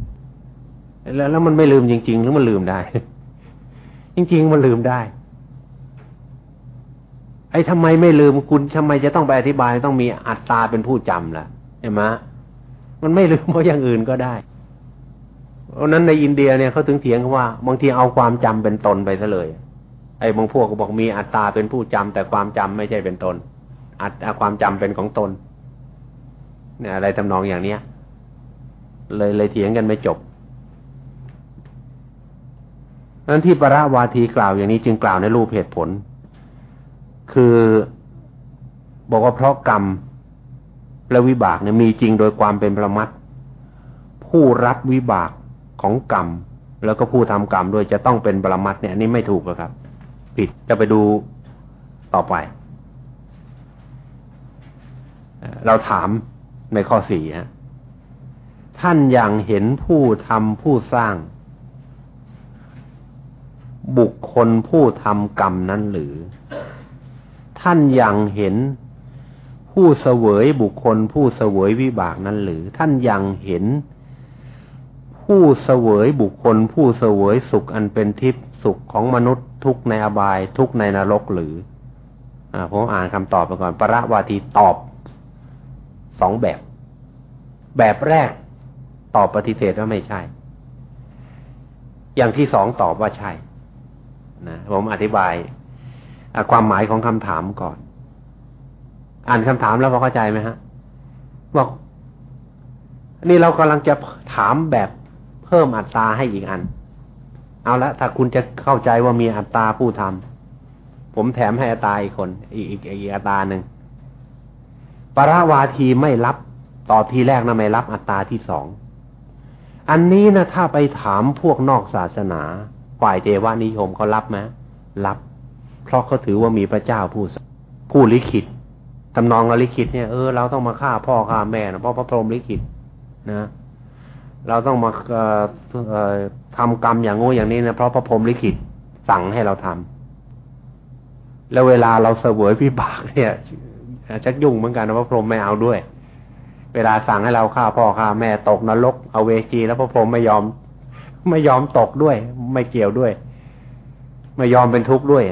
Speaker 2: แล้วแล้วมันไม่ลืมจริง ๆ หรือมันลืมได้ จริง ๆ มันลืมได้ ไอ้ทำไมไม่ลืมคุณทำไมจะต้องไปอธิบายต้องมีอัตตาเป็นผู้จำล่ะเห็นไหมมันไม่ลืมเพราะอย่างอื่นก็ได้เพราะนั้นในอินเดียเนี่ยเขาถึงเถียงว่า บางทีเอาความจำเป็นตนไปซะเลย ไอ้บางพวกก็บอกมีอัตตาเป็นผู้จำแต่ความจำไม่ใช่เป็นตน อัตความจำเป็นของตน เนี่ยอะไรทำนองอย่างเนี้ย เลยเลยเถียงกันไม่จบนั้นที่ปราวาทีกล่าวอย่างนี้จึงกล่าวในรูปเหตุผล คือบอกว่าเพราะกรรมและวิบากเนี่ยมีจริงโดยความเป็นประมัดผู้รับวิบากของกรรม แล้วก็ผู้ทำกรรมด้วยจะต้องเป็นประมัดเนี่ยอันนี้ไม่ถูกครับ ผิดจะไปดูต่อไป เราถามในข้อสี่ฮะท่านยังเห็นผู้ทำผู้สร้าง บุคคลผู้ทำกรรมนั้นหรือ ท่านยังเห็นผู้เสวยบุคคล ผู้เสวยวิบากนั้นหรือ ท่านยังเห็น ผู้เสวยบุคคล ผู้เสวยสุขอันเป็นทิพย์สุขของมนุษย์ ทุกในอบาย ทุกในนรกหรือ อ่า ผมอ่านคำตอบไปก่อน ประวาทีตอบสองแบบ แบบแรกตอบปฏิเสธว่าไม่ใช่ อย่างที่สองตอบว่าใช่ นะผมอธิบายความหมายของคำถามก่อน อ่านคำถามแล้วพอเข้าใจไหมฮะ บอก นี่เรากำลังจะถามแบบเพิ่มอัตราให้อีกอัน เอาละถ้าคุณจะเข้าใจว่ามีอัตราผู้ทำผมแถมให้อัตราอีกคน อีกอีกอีกอัตราหนึ่งปราวาทีไม่รับตอบทีแรกนะไม่รับอัตราที่สองอันนี้นะถ้าไปถามพวกนอกศาสนาฝ่ายเทวานิยมเขารับไหมรับ เพราะเขาถือว่ามีพระเจ้าผู้ผู้ลิขิตทำนองเราลิขิตเนี่ยเออเราต้องมาฆ่าพ่อฆ่าแม่นะเพราะพระพรหมลิขิตนะ เราต้องมาเอ่อ ทำกรรมอย่างงูอย่างนี้นะเพราะพระพรหมลิขิตสั่งให้เราทำแล้วเวลาเราเสวยพิบากเนี่ยชักยุ่งเหมือนกันนะพระพรหมไม่เอาด้วย เวลาสั่งให้เราฆ่าพ่อฆ่าแม่ตกนรกเอาเวจี แล้วพระพรหมไม่ยอม ไม่ยอมตกด้วย ไม่เกี่ยวด้วย ไม่ยอมเป็นทุกข์ด้วย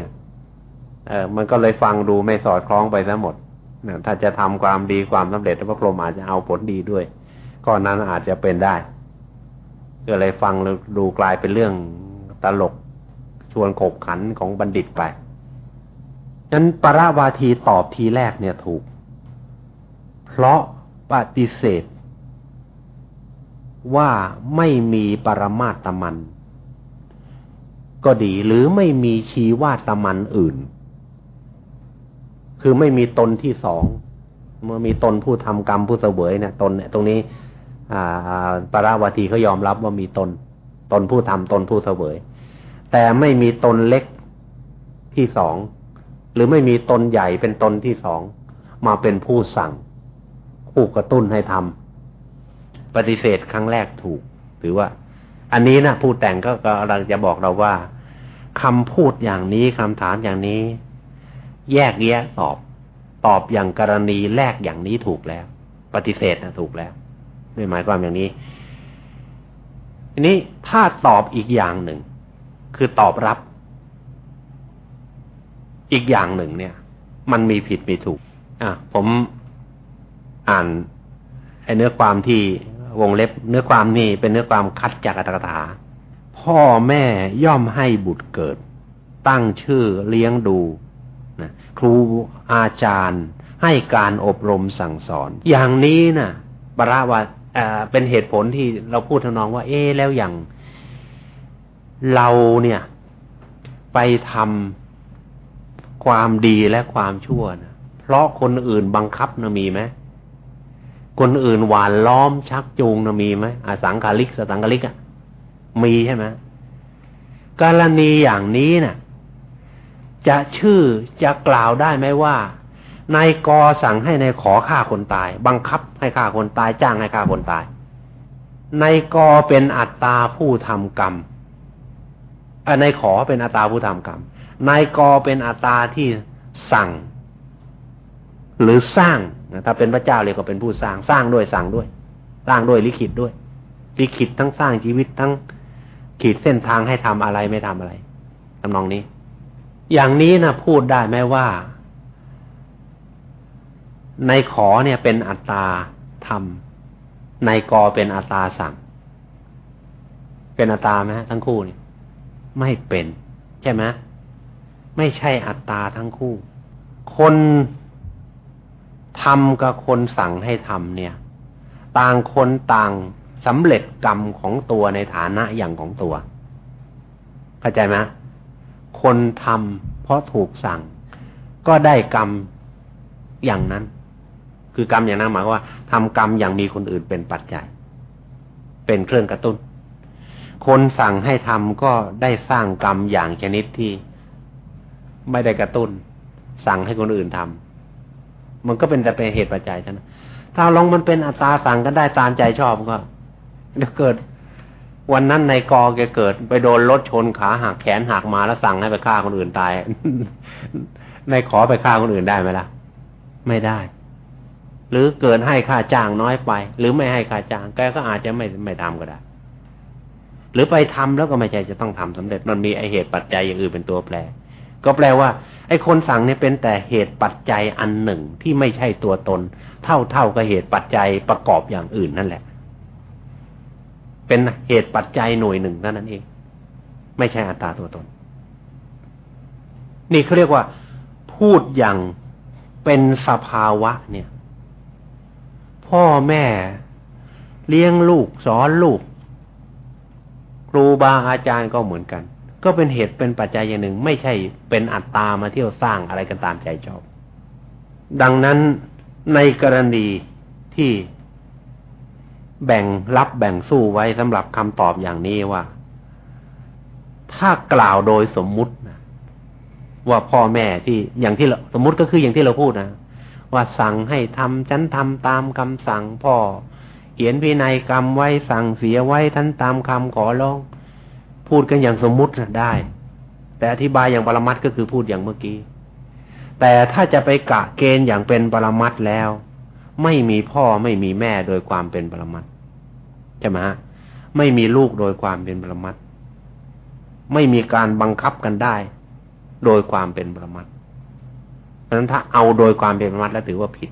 Speaker 2: เออมันก็เลยฟังดูไม่สอดคล้องไปซะหมดถ้าจะทำความดีความสำเร็จพระพรหมอาจจะเอาผลดีด้วยก็นั้นอาจจะเป็นได้ ก็เลยฟังดูกลายเป็นเรื่องตลกชวนขบขันของบัณฑิตไปนั้นปราวาทีตอบทีแรกเนี่ยถูก เพราะปฏิเสธ ว่าไม่มีปรมาตมัน ก็ดีหรือไม่มีชีวาตมันอื่น คือไม่มีตนที่สองเมื่อมีตนผู้ทำกรรมผู้เสวยเนี่ยตนเนี่ยตรงนี้ ปราวตีเขายอมรับว่ามีตน ตนผู้ทำตนผู้เสวย แต่ไม่มีตนเล็กที่สองหรือไม่มีตนใหญ่เป็นตนที่สองมาเป็นผู้สั่ง ผู้กระตุ้นให้ทำปฏิเสธครั้งแรกถูก ถือว่า อันนี้นะผู้แต่งก็กำลังจะบอกเราว่าคำพูดอย่างนี้คำถามอย่างนี้ แยกแยะตอบ ตอบอย่างกรณีแรกอย่างนี้ถูกแล้ว ปฏิเสธนะถูกแล้ว ไม่หมายความอย่างนี้ทีนี้ถ้าตอบอีกอย่างหนึ่ง คือตอบรับ อีกอย่างหนึ่งเนี่ย มันมีผิดมีถูก อะ ผมอ่านไอ้เนื้อความที่วงเล็บ เนื้อความนี่เป็นเนื้อความคัดจากอัตถกถา พ่อแม่ย่อมให้บุตรเกิด ตั้งชื่อเลี้ยงดูนะครูอาจารย์ให้การอบรมสั่งสอน อย่างนี้นะ่ะบราว่าเป็นเหตุผลที่เราพูดทางน้องว่า เอ๊แล้วอย่างเราเนี่ย ไปทำความดีและความชั่วนะเพราะคนอื่นบังคับนะมีไหมคนอื่นหวานล้อมชักจูงนะมีไหมอสังคาลิกสังคาลิกอะมีใช่ไหมกรณีอย่างนี้นะ่ะ จะชื่อจะกล่าวได้ไหมว่า นายกอสั่งให้นายขอฆ่าคนตาย บังคับให้ฆ่าคนตายจ้างให้ฆ่าคนตายนายกอเป็นอัตตาผู้ทำกรรมนายขอเป็นอัตตาผู้ทำกรรมนายกอเป็นอัตตาที่สั่ง หรือสร้างถ้าเป็นพระเจ้าเรียกว่าเป็นผู้สร้างสร้างด้วยสั่งด้วย สร้างด้วยลิขิตด้วยลิขิตทั้งสร้างชีวิตทั้งขีดเส้นทางให้ทำอะไรไม่ทำอะไรทำนองนี้ อย่างนี้นะพูดได้ไหมว่า ในขอเนี่ยเป็นอัตตาทำในกอเป็นอัตตาสั่ง เป็นอัตตาไหมทั้งคู่นี่ไม่เป็น ใช่ไหมไม่ใช่อัตตาทั้งคู่ คนทำกับคนสั่งให้ทำเนี่ย ต่างคนต่างสำเร็จกรรมของตัวในฐานะอย่างของตัว เข้าใจไหมคนทำเพราะถูกสั่ง ก็ได้กรรมอย่างนั้น คือกรรมอย่างนั้นหมายว่าทำกรรมอย่างมีคนอื่นเป็นปัจจัย เป็นเครื่องกระตุ้น คนสั่งให้ทำก็ได้สร้างกรรมอย่างชนิดที่ไม่ได้กระตุ้น สั่งให้คนอื่นทำมันก็เป็นแต่เป็นเหตุปัจจัยเท่านั้นถ้าลองมันเป็นอัตราสั่งกันได้ตามใจชอบก็จะเกิด วันนั้นในกอแกเกิด ไปโดนรถชนขาหักแขนหักมาแล้วสั่งให้ไปฆ่าคนอื่นตาย ในขอไปฆ่าคนอื่นได้ไหมล่ะ ไม่ได้ หรือเกินให้ค่าจ้างน้อยไป หรือไม่ให้ค่าจ้างแกก็อาจจะไม่ไม่ทำก็ได้ หรือไปทำแล้วก็ไม่ใช่จะต้องทำสำเร็จมันมีไอเหตุปัจจัยอย่างอื่นเป็นตัวแปร ก็แปลว่า ไอคนสั่งเนี่ยเป็นแต่เหตุปัจจัยอันหนึ่งที่ไม่ใช่ตัวตน เท่าเท่ากับเหตุปัจจัยประกอบอย่างอื่นนั่นแหละ เป็นเหตุปัจจัยหน่วยหนึ่งเท่านั้นเอง ไม่ใช่อัตราตัวตน นี่เขาเรียกว่า พูดอย่างเป็นสภาวะเนี่ย พ่อแม่ เลี้ยงลูกสอนลูก ครูบาอาจารย์ก็เหมือนกัน ก็เป็นเหตุเป็นปัจจัยอย่างหนึ่ง ไม่ใช่เป็นอัตตามาเที่ยวสร้างอะไรกันตามใจชอบ ดังนั้นในกรณีที่แบ่งรับแบ่งสู้ไว้สำหรับคำตอบอย่างนี้ว่า ถ้ากล่าวโดยสมมุตินะว่าพ่อแม่ที่อย่างที่เราสมมุติก็คืออย่างที่เราพูดนะ ว่าสั่งให้ทำฉันทำตามคำสั่งพ่อ เขียนพินัยกรรมไว้สั่งเสียไว้ท่านตามคำขอร้อง พูดกันอย่างสมมุติได้ แต่อธิบายอย่างปรมัตก็คือพูดอย่างเมื่อกี้ แต่ถ้าจะไปกะเกณฑ์อย่างเป็นปรมัตแล้ว ไม่มีพ่อไม่มีแม่โดยความเป็นปรมัตใช่ไหมฮะไม่มีลูกโดยความเป็นปรมัตไม่มีการบังคับกันได้ โดยความเป็นปรมัต ราะฉะนั้นถ้าเอาโดยความเป็นมัดแล้วถือว่าผิด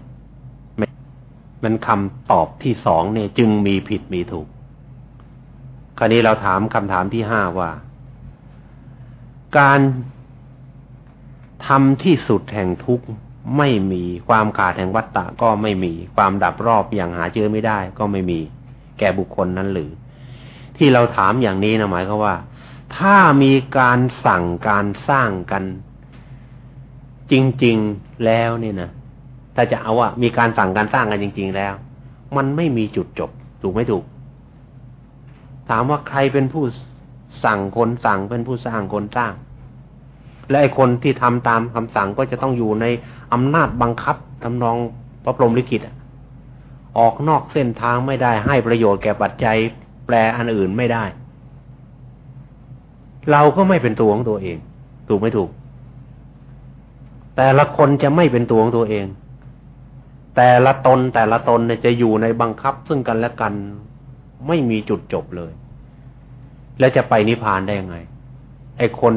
Speaker 2: มันคำตอบที่สองเนี่ยจึงมีผิดมีถูก คราวนี้เราถามคำถามที่ห้าว่า การทำที่สุดแห่งทุกข์ไม่มีความขาดแห่งวัตตะก็ไม่มีความดับรอบอย่างหาเจอไม่ได้ก็ไม่มี แก่บุคคลนั้นหรือ ที่เราถามอย่างนี้นะหมายก็ว่า ถ้ามีการสั่งการสร้างกัน จริง ๆแล้วเนี่ยนะถ้าจะเอาว่ามีการสั่งการสร้างกันจริง ๆแล้ว มันไม่มีจุดจบ ถูกไม่ถูก ถามว่าใครเป็นผู้สั่งคนสั่งเป็นผู้สร้างคนสร้าง และไอ้คนที่ทำตามคำสั่งก็จะต้องอยู่ในอำนาจบังคับทำนองพระพรหมลิขิตออกนอกเส้นทางไม่ได้ให้ประโยชน์แก่ปัจจัยแปลอันอื่นไม่ได้ เราก็ไม่เป็นตัวของตัวเอง ถูกไม่ถูก แต่ละคนจะไม่เป็นตัวของตัวเอง แต่ละตนแต่ละตนเนี่ยจะอยู่ในบังคับซึ่งกันและกัน ไม่มีจุดจบเลย แล้วจะไปนิพพานได้ยังไง ไอ้คน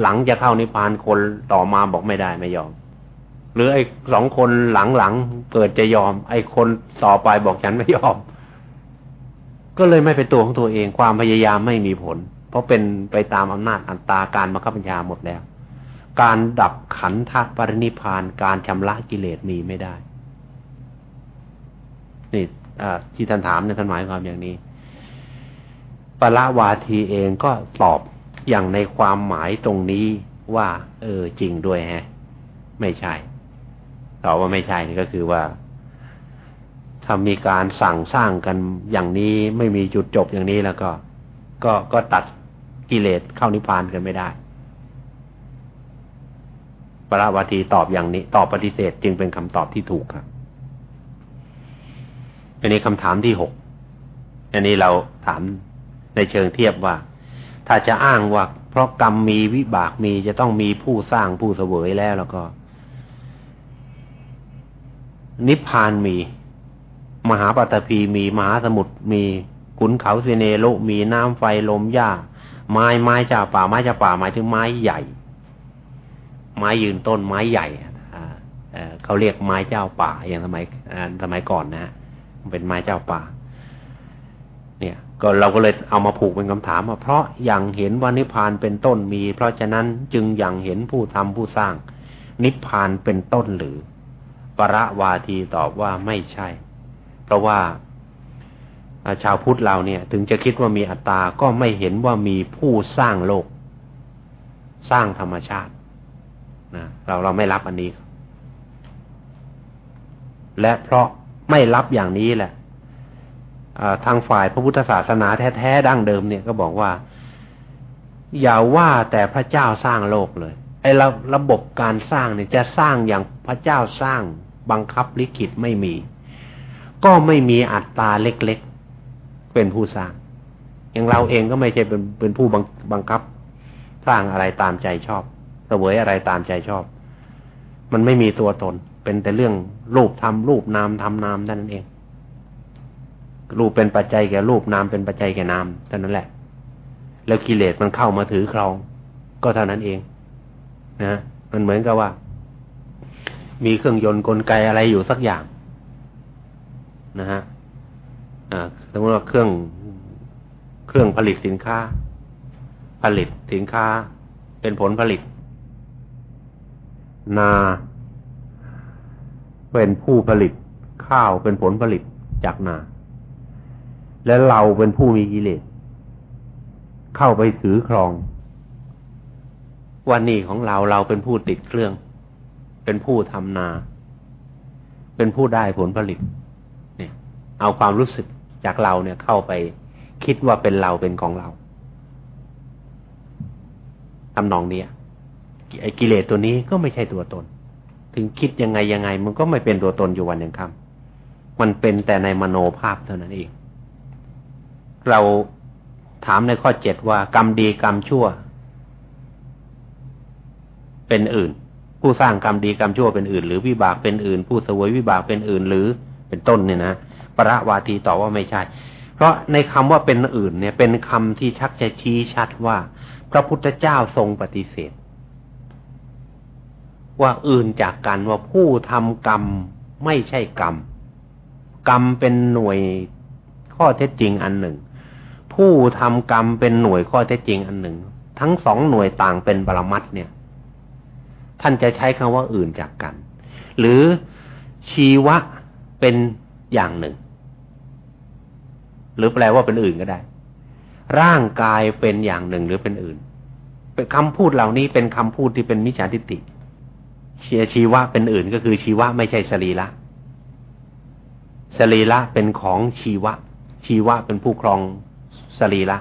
Speaker 2: หลังจะเข้านิพพานคนต่อมาบอกไม่ได้ไม่ยอม หรือไอ้สองคนหลังๆเกิดจะยอม ไอ้คนต่อไปบอกฉันไม่ยอม ก็เลยไม่เป็นตัวของตัวเองความพยายามไม่มีผล เพราะเป็นไปตามอำนาจอัตตาการบังคับบัญชาหมดแล้ว การดับขันธปรินิพานการชำระกิเลสมีไม่ได้ นี่ที่ท่านถามเนี่ยท่านหมายความอย่างนี้ปละวาทีเองก็ตอบอย่างในความหมายตรงนี้ว่า เออ จริงด้วยฮะ ไม่ใช่ตอบว่าไม่ใช่นี่ก็คือว่าถ้ามีการสั่งสร้างกันอย่างนี้ไม่มีจุดจบอย่างนี้แล้วก็ ก็ก็ตัดกิเลสเข้านิพพานกันไม่ได้ ปราวาทีตอบอย่างนี้ ตอบปฏิเสธจึงเป็นคำตอบที่ถูกครับ อันนี้คำถามที่หก อันนี้เราถามในเชิงเทียบว่า ถ้าจะอ้างว่า เพราะกรรมมีวิบากมีจะต้องมีผู้สร้างผู้เสวยแล้วแล้วก็ นิพพานมี มหาปัตภีมีมหาสมุทรมีขุนเขาเซเนโลมีน้ำไฟลมหญ้าไม้ไม้จ่าป่าไม้จ่าป่าหมายถึงไม้ใหญ่ ไม้ยืนต้นไม้ใหญ่เขาเรียกไม้เจ้าป่าอย่างสมัยสมัยก่อนนะฮะเป็นไม้เจ้าป่า เนี่ย ก็เราก็เลยเอามาผูกเป็นคำถามว่าเพราะอย่างเห็นว่านิพพานเป็นต้นมี เพราะฉะนั้นจึงอย่างเห็นผู้ทำผู้สร้าง นิพพานเป็นต้นหรือ ประวาทีตอบว่าไม่ใช่ เพราะว่าชาวพุทธเราเนี่ย ถึงจะคิดว่ามีอัตตาก็ไม่เห็นว่ามีผู้สร้างโลก สร้างธรรมชาติ นะเราเราไม่รับอันนี้ และเพราะไม่รับอย่างนี้แหละทางฝ่ายพระพุทธศาสนาแท้ๆดั้งเดิมเนี่ยก็บอกว่า อย่าว่าแต่พระเจ้าสร้างโลกเลยไอ้ระระบบการสร้างเนี่ยจะสร้างอย่างพระเจ้าสร้างบังคับลิขิตไม่มี ก็ไม่มีอัตตาเล็กๆ เป็นผู้สร้าง อย่างเราเองก็ไม่ใช่เป็นเป็นผู้บังบังคับ สร้างอะไรตามใจชอบ สวยอะไรตามใจชอบ มันไม่มีตัวตน เป็นแต่เรื่องรูปทำรูปนามทำนามนั่นเอง รูปเป็นปัจจัยแก่รูปนามเป็นปัจจัยแก่นามเท่านั้นแหละ แล้วกิเลสมันเข้ามาถือครอง ก็เท่านั้นเอง นะมันเหมือนกับว่า มีเครื่องยนต์กลไกอะไรอยู่สักอย่าง นะฮะอ่าสมมติว่าเครื่องเครื่องผลิตสินค้า ผลิตสินค้าเป็นผลผลิต นา เป็นผู้ผลิตข้าวเป็นผลผลิตจากนา และเราเป็นผู้มีกิเลส เข้าไปถือครอง วันนี้ของเราเราเป็นผู้ติดเครื่อง เป็นผู้ทำนา เป็นผู้ได้ผลผลิต เนี่ย เอาความรู้สึกจากเราเนี่ยเข้าไปคิดว่าเป็นเราเป็นของเราทำนองนี้ ไอ้กิเลสตัวนี้ก็ไม่ใช่ตัวตน ถึงคิดยังไงยังไง มันก็ไม่เป็นตัวตนอยู่วันหนึ่งคำมันเป็นแต่ในมโนภาพเท่านั้นเอง เราถามในข้อเจ็ดว่ากรรมดีกรรมชั่ว เป็นอื่น ผู้สร้างกรรมดีกรรมชั่วเป็นอื่น หรือวิบากเป็นอื่น ผู้เสวยวิบากเป็นอื่น หรือเป็นต้นเนี่ยนะประวาทีตอบว่าไม่ใช่ เพราะในคำว่าเป็นอื่นเนี่ย เป็นคำที่ชักจะชี้ชัดว่า พระพุทธเจ้าทรงปฏิเสธ ว่าอื่นจากกันว่าผู้ทำกรรมไม่ใช่กรรม กรรมเป็นหน่วยข้อเท็จจริงอันหนึ่ง ผู้ทำกรรมเป็นหน่วยข้อเท็จจริงอันหนึ่ง ทั้งสองหน่วยต่างเป็นปรมัตเนี่ย ท่านจะใช้คำว่าอื่นจากกัน หรือชีวะเป็นอย่างหนึ่ง หรือแปลว่าเป็นอื่นก็ได้ ร่างกายเป็นอย่างหนึ่งหรือเป็นอื่นเป็นคำพูดเหล่านี้เป็นคำพูดที่เป็นมิจฉาทิฏฐิ เชียชีวะเป็นอื่นก็คือชีวะไม่ใช่สรีระสรีระเป็นของชีวะ ชีวะเป็นผู้ครองสรีระ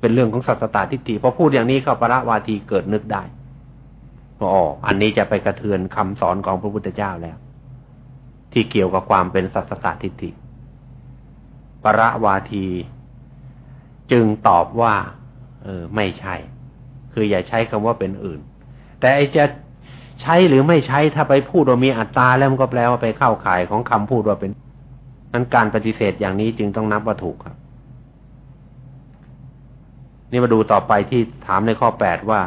Speaker 2: เป็นเรื่องของสัตตาทิฏฐิพอพูดอย่างนี้ก็ประวาทีเกิดนึกได้อ๋ออันนี้จะไปกระเทือนคำสอนของพระพุทธเจ้าแล้ว ที่เกี่ยวกับความเป็นสัตตาทิฏฐิปรวาที จึงตอบว่า เออ ไม่ใช่ คืออย่าใช้คำว่าเป็นอื่น แต่ไอจะ ใช้หรือไม่ใช้ถ้าไปพูดว่ามีอัตตาแล้วมันก็แปลว่าไปเข้าข่ายของคำพูดว่าเป็นนั้นการปฏิเสธอย่างนี้จึงต้องนับว่าถูกครับ นี่มาดูต่อไปที่ถามในข้อแปดว่า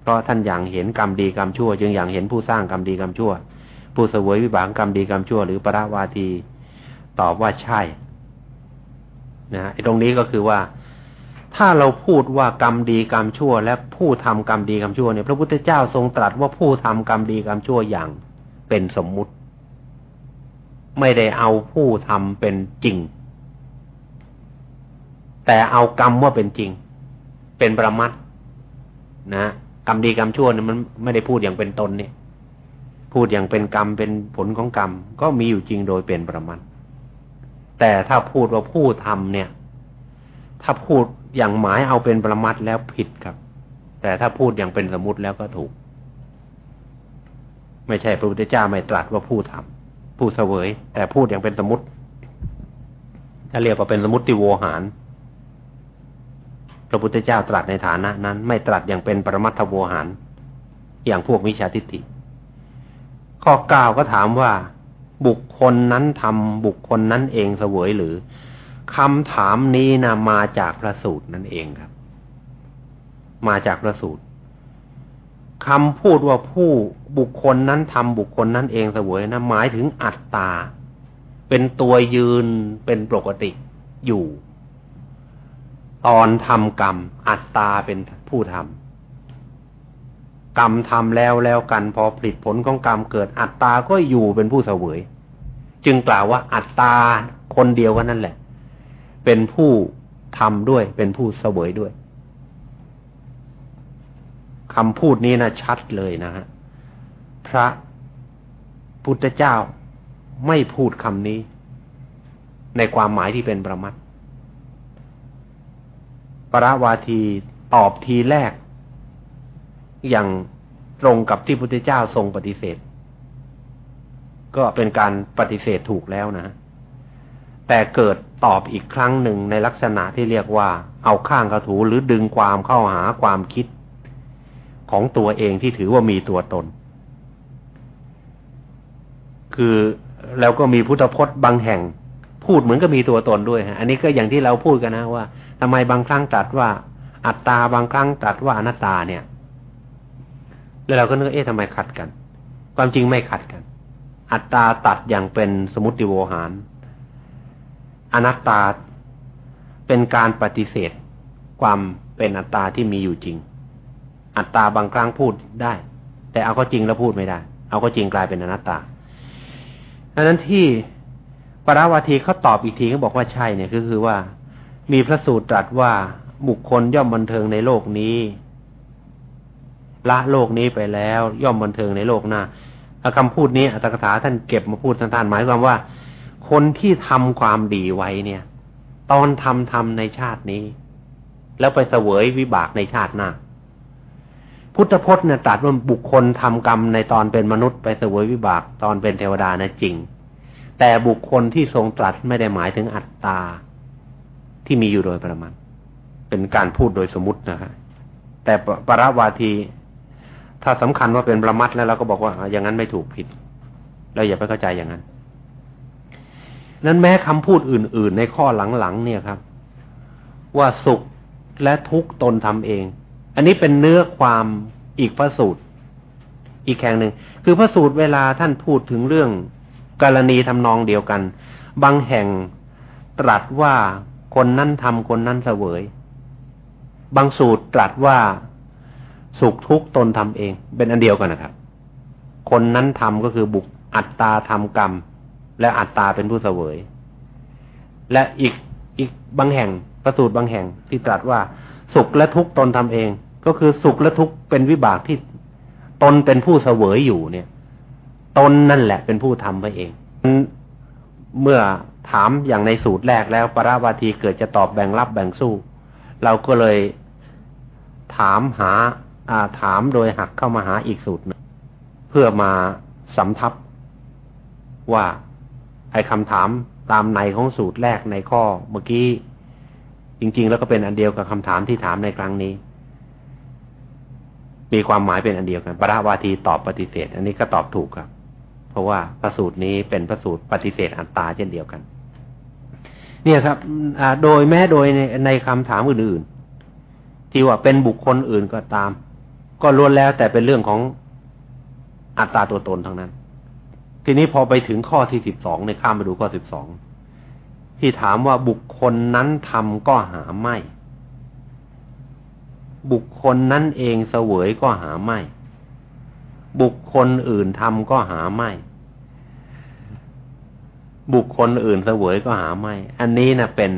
Speaker 2: เพราะท่านอย่างเห็นกรรมดีกรรมชั่ว จึงอย่างเห็นผู้สร้างกรรมดีกรรมชั่ว ผู้เสวยวิบากกรรมดีกรรมชั่ว หรือปราวาทีตอบว่าใช่นะฮะตรงนี้ก็คือว่า ถ้าเราพูดว่ากรรมดีกรรมชั่ว และผู้ทำกรรมดีกรรมชั่วเนี่ยพระพุทธเจ้าทรงตรัสว่าผู้ทำกรรมดีกรรมชั่วอย่างเป็นสมมุติ ไม่ได้เอาผู้ทำเป็นจริง แต่เอากรรมว่าเป็นจริง เป็นประมัดนะกรรมดีกรรมชั่วเนี่ยมันไม่ได้พูดอย่างเป็นตนเนี่ย พูดอย่างเป็นกรรมเป็นผลของกรรม ก็มีอยู่จริงโดยเป็นประมัดแต่ถ้าพูดว่าผู้ทำเนี่ย ถ้าพูด อย่างหมายเอาเป็นประมัดแล้วผิดครับ แต่ถ้าพูดอย่างเป็นสมมติแล้วก็ถูก ไม่ใช่พระพุทธเจ้าไม่ตรัสว่าผู้ทำผู้เสวย แต่พูดอย่างเป็นสมมติถ้าเรียกว่าเป็นสมมติโวหาร พระพุทธเจ้าตรัสในฐานะนั้น ไม่ตรัสอย่างเป็นปรมัตถโวหาร อย่างพวกมิจฉาทิฏฐิ ข้อเก้าก็ถามว่า บุคคลนั้นทำบุคคลนั้นเองเสวยหรือ คำถามนี้นะมาจากพระสูตรนั่นเองครับ มาจากพระสูตรคำพูดว่าผู้บุคคลนั้นทำบุคคลนั้นเองเสวยนะหมายถึงอัตตา เป็นตัวยืนเป็นปกติอยู่ ตอนทำกรรม อัตตาเป็นผู้ทำกรรมทำแล้วแล้วกันพอผลิตผลของกรรมเกิดอัตตาก็อยู่เป็นผู้เสวย จึงกล่าวว่าอัตตาคนเดียวกันนั่นแหละ เป็นผู้ทำด้วย เป็นผู้เสวยด้วยคำพูดนี้นะชัดเลยนะฮะพระพุทธเจ้าไม่พูดคำนี้ ในความหมายที่เป็นประมัดปราวาทีตอบทีแรก อย่างตรงกับที่พุทธเจ้าทรงปฏิเสธ ก็เป็นการปฏิเสธถูกแล้วนะ แต่เกิด ตอบอีกครั้งหนึ่งในลักษณะที่เรียกว่า เอาข้างกระถูหรือดึงความเข้าหาความคิด ของตัวเองที่ถือว่ามีตัวตน คือแล้วก็มีพุทธพจน์บางแห่ง พูดเหมือนก็มีตัวตนด้วยฮะอันนี้ก็อย่างที่เราพูดกันนะว่าทำไมบางครั้งตัดว่า อัตตาบางครั้งตัดว่าอนัตตาเนี่ย แล้วเราก็นึกเอ๊ะทำไมขัดกัน ความจริงไม่ขัดกัน อัตตาตัดอย่างเป็นสมุติโวหาร อนัตตาเป็นการปฏิเสธ ความเป็นอัตตาที่มีอยู่จริง อัตตาบางครั้งพูดได้ แต่เอาก็จริงแล้วพูดไม่ได้ เอาก็จริงกลายเป็นอนัตตาดังนั้นที่ปราวาทีเขาตอบอีกทีเขาบอกว่าใช่เนี่ยก็คือว่า มีพระสูตรตรัสว่าบุคคลย่อมบันเทิงในโลกนี้ ละโลกนี้ไปแล้ว ย่อมบันเทิงในโลกหน้าคำพูดนี้อัตถกถาท่านเก็บมาพูดท่านๆหมายความว่า คนที่ทำความดีไว้เนี่ย ตอนทำทำในชาตินี้ แล้วไปเสวยวิบากในชาติหน้า พุทธพจน์เนี่ยตรัสว่าบุคคลทำกรรมในตอนเป็นมนุษย์ไปเสวยวิบากตอนเป็นเทวดานะจริง แต่บุคคลที่ทรงตรัสไม่ได้หมายถึงอัตตาที่มีอยู่โดยประมาณเป็นการพูดโดยสมมตินะฮะแต่ปรวาที ถ้าสำคัญว่าเป็นประมัดแล้วเราก็บอกว่าอย่างนั้นไม่ถูกผิด เราอย่าไปเข้าใจอย่างนั้น นั้นแม้คำพูดอื่น ๆ ในข้อหลัง ๆ เนี่ยครับ ว่าสุขและทุกตนทำเอง อันนี้เป็นเนื้อความอีกพระสูตร อีกแห่งหนึ่ง คือพระสูตรเวลาท่านพูดถึงเรื่องกรณีทำนองเดียวกัน บางแห่งตรัสว่าคนนั้นทำคนนั้นเสวย บางสูตรตรัสว่าสุขทุกตนทำเอง เป็นอันเดียวกันนะครับ คนนั้นทำก็คือบุกอัตตาทำกรรม และอัตตาเป็นผู้เสวย และอีกอีกบางแห่งประสูตรบางแห่งที่ตรัสว่า สุขและทุกตนทำเอง ก็คือสุขและทุกเป็นวิบากที่ตนเป็นผู้เสวยอยู่เนี่ย ตนนั่นแหละเป็นผู้ทำไว้เอง เมื่อถามอย่างในสูตรแรกแล้วปราวาทีเกิดจะตอบแบ่งรับแบ่งสู้ เราก็เลยถามหาอาถามโดยหักเข้ามาหาอีกสูตรนึงเพื่อมาสำทับว่า อ้คำถามตามในของสูตรแรกในข้อเมื่อกี้ จริง ๆ แล้วก็เป็นอันเดียวกับคำถามที่ถามในครั้งนี้ มีความหมายเป็นอันเดียวกันปราวาทีตอบปฏิเสธ อันนี้ก็ตอบถูกครับ เพราะว่าพระสูตรนี้เป็นพระสูตรปฏิเสธอัตตาเช่นเดียวกัน เนี่ยครับโดยแม้โดยในในคำถามอื่นๆ ที่ว่าเป็นบุคคลอื่นก็ตาม ก็ล้วนแล้วแต่เป็นเรื่องของอัตตาตัวตนทั้งนั้น ทีนี้พอไปถึงข้อที่สิบสองในข้ามไปดูข้อสิบสองที่ถามว่าบุคคลนั้นทำก็หาไม่ บุคคลนั้นเองเสวยก็หาไม่ บุคคลอื่นทำก็หาไม่ บุคคลอื่นเสวยก็หาไม่ อันนี้นะเป็น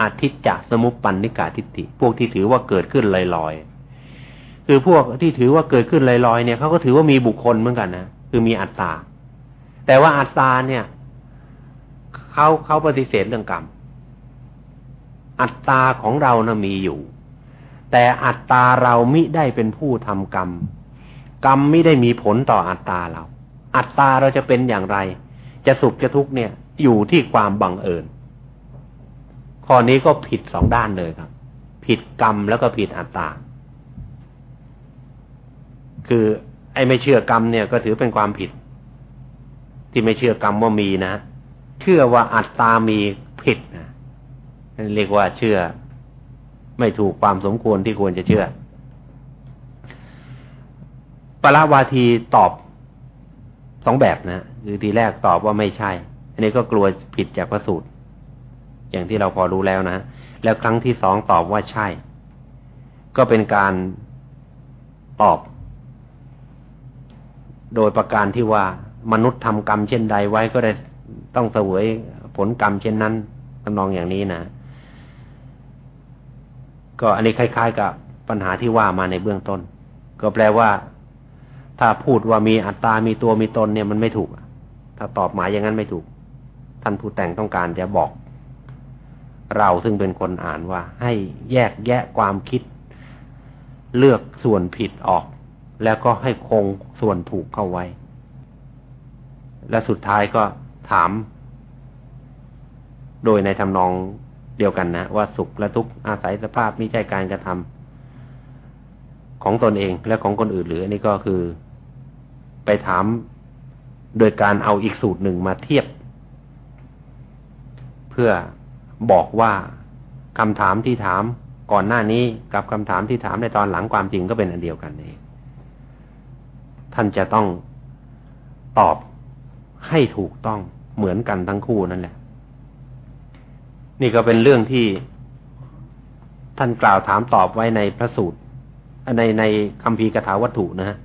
Speaker 2: อาทิตจักสมุปปันนิกาทิฏฐิพวกที่ถือว่าเกิดขึ้นลอยๆคือพวกที่ถือว่าเกิดขึ้นลอยๆเนี่ยเขาก็ถือว่ามีบุคคลเหมือนกันนะ คือมีอัตตา แต่ว่าอัตตาเนี่ยเขาเขาปฏิเสธเรื่องกรรม อัตตาของเรานะมีอยู่ แต่อัตตาเรามิได้เป็นผู้ทำกรรม กรรมไม่ได้มีผลต่ออัตตาเรา อัตตาเราจะเป็นอย่างไร จะสุขจะทุกข์เนี่ย อยู่ที่ความบังเอิญข้อนี้ก็ผิดสองด้านเลยครับ ผิดกรรมแล้วก็ผิดอัตตา คือ ไอ้ไม่เชื่อกรรมเนี่ยก็ถือเป็นความผิด ที่ไม่เชื่อกรรมว่ามีนะ เชื่อว่าอัตตามีผิดนะเรียกว่าเชื่อ ไม่ถูกความสมควรที่ควรจะเชื่อปราวาทีตอบสองแบบนะคือทีแรกตอบว่าไม่ใช่ อันนี้ก็กลัวผิดจากพระสูตร อย่างที่เราพอรู้แล้วนะ แล้วครั้งที่สองตอบว่าใช่ ก็เป็นการตอบ โดยประการที่ว่ามนุษย์ทำกรรมเช่นใดไว้ก็ได้ต้องเสวยผลกรรมเช่นนั้นทำนองอย่างนี้นะ ก็อันนี้คล้าย ๆ กับปัญหาที่ว่ามาในเบื้องต้น ก็แปลว่า ถ้าพูดว่ามีอัตตา มีตัวมีตนเนี่ยมันไม่ถูก ถ้าตอบหมายอย่างนั้นไม่ถูก ท่านผู้แต่งต้องการจะบอก เราซึ่งเป็นคนอ่านว่า ให้แยกแยะความคิด เลือกส่วนผิดออก แล้วก็ให้คงส่วนถูกเข้าไว้ และสุดท้ายก็ถาม โดยในทำนองเดียวกันนะ ว่าสุขและทุกข์อาศัยสภาพไม่ใช่การกระทำของตนเองและของคนอื่นหรืออันนี้ก็คือไปถามโดยการเอาอีกสูตรหนึ่งมาเทียบ เพื่อบอกว่าคำถามที่ถามก่อนหน้านี้กับคำถามที่ถามในตอนหลังความจริงก็เป็นอันเดียวกันเอง ท่านจะต้องตอบให้ถูกต้องเหมือนกันทั้งคู่นั่นแหละ นี่ก็เป็นเรื่องที่ท่านกล่าวถามตอบไว้ในพระสูตรในในคำพีกถาวัตถุนะฮะ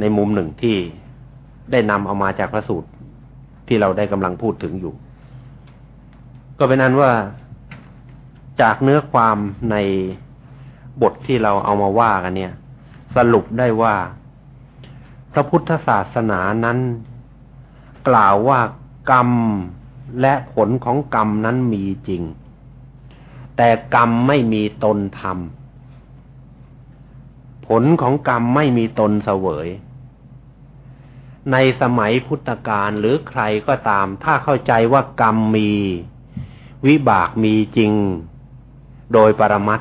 Speaker 2: ในมุมหนึ่งที่ได้นำเอามาจากพระสูตรที่เราได้กำลังพูดถึงอยู่ ก็เป็นนั้นว่าจากเนื้อความในบทที่เราเอามาว่ากันเนี่ย สรุปได้ว่า พระพุทธศาสนานั้น กล่าวว่ากรรมและผลของกรรมนั้นมีจริง แต่กรรมไม่มีตนทำผลของกรรมไม่มีตนเสวย ในสมัยพุทธกาลหรือใครก็ตาม ถ้าเข้าใจว่ากรรมมี วิบากมีจริง โดยปรมัต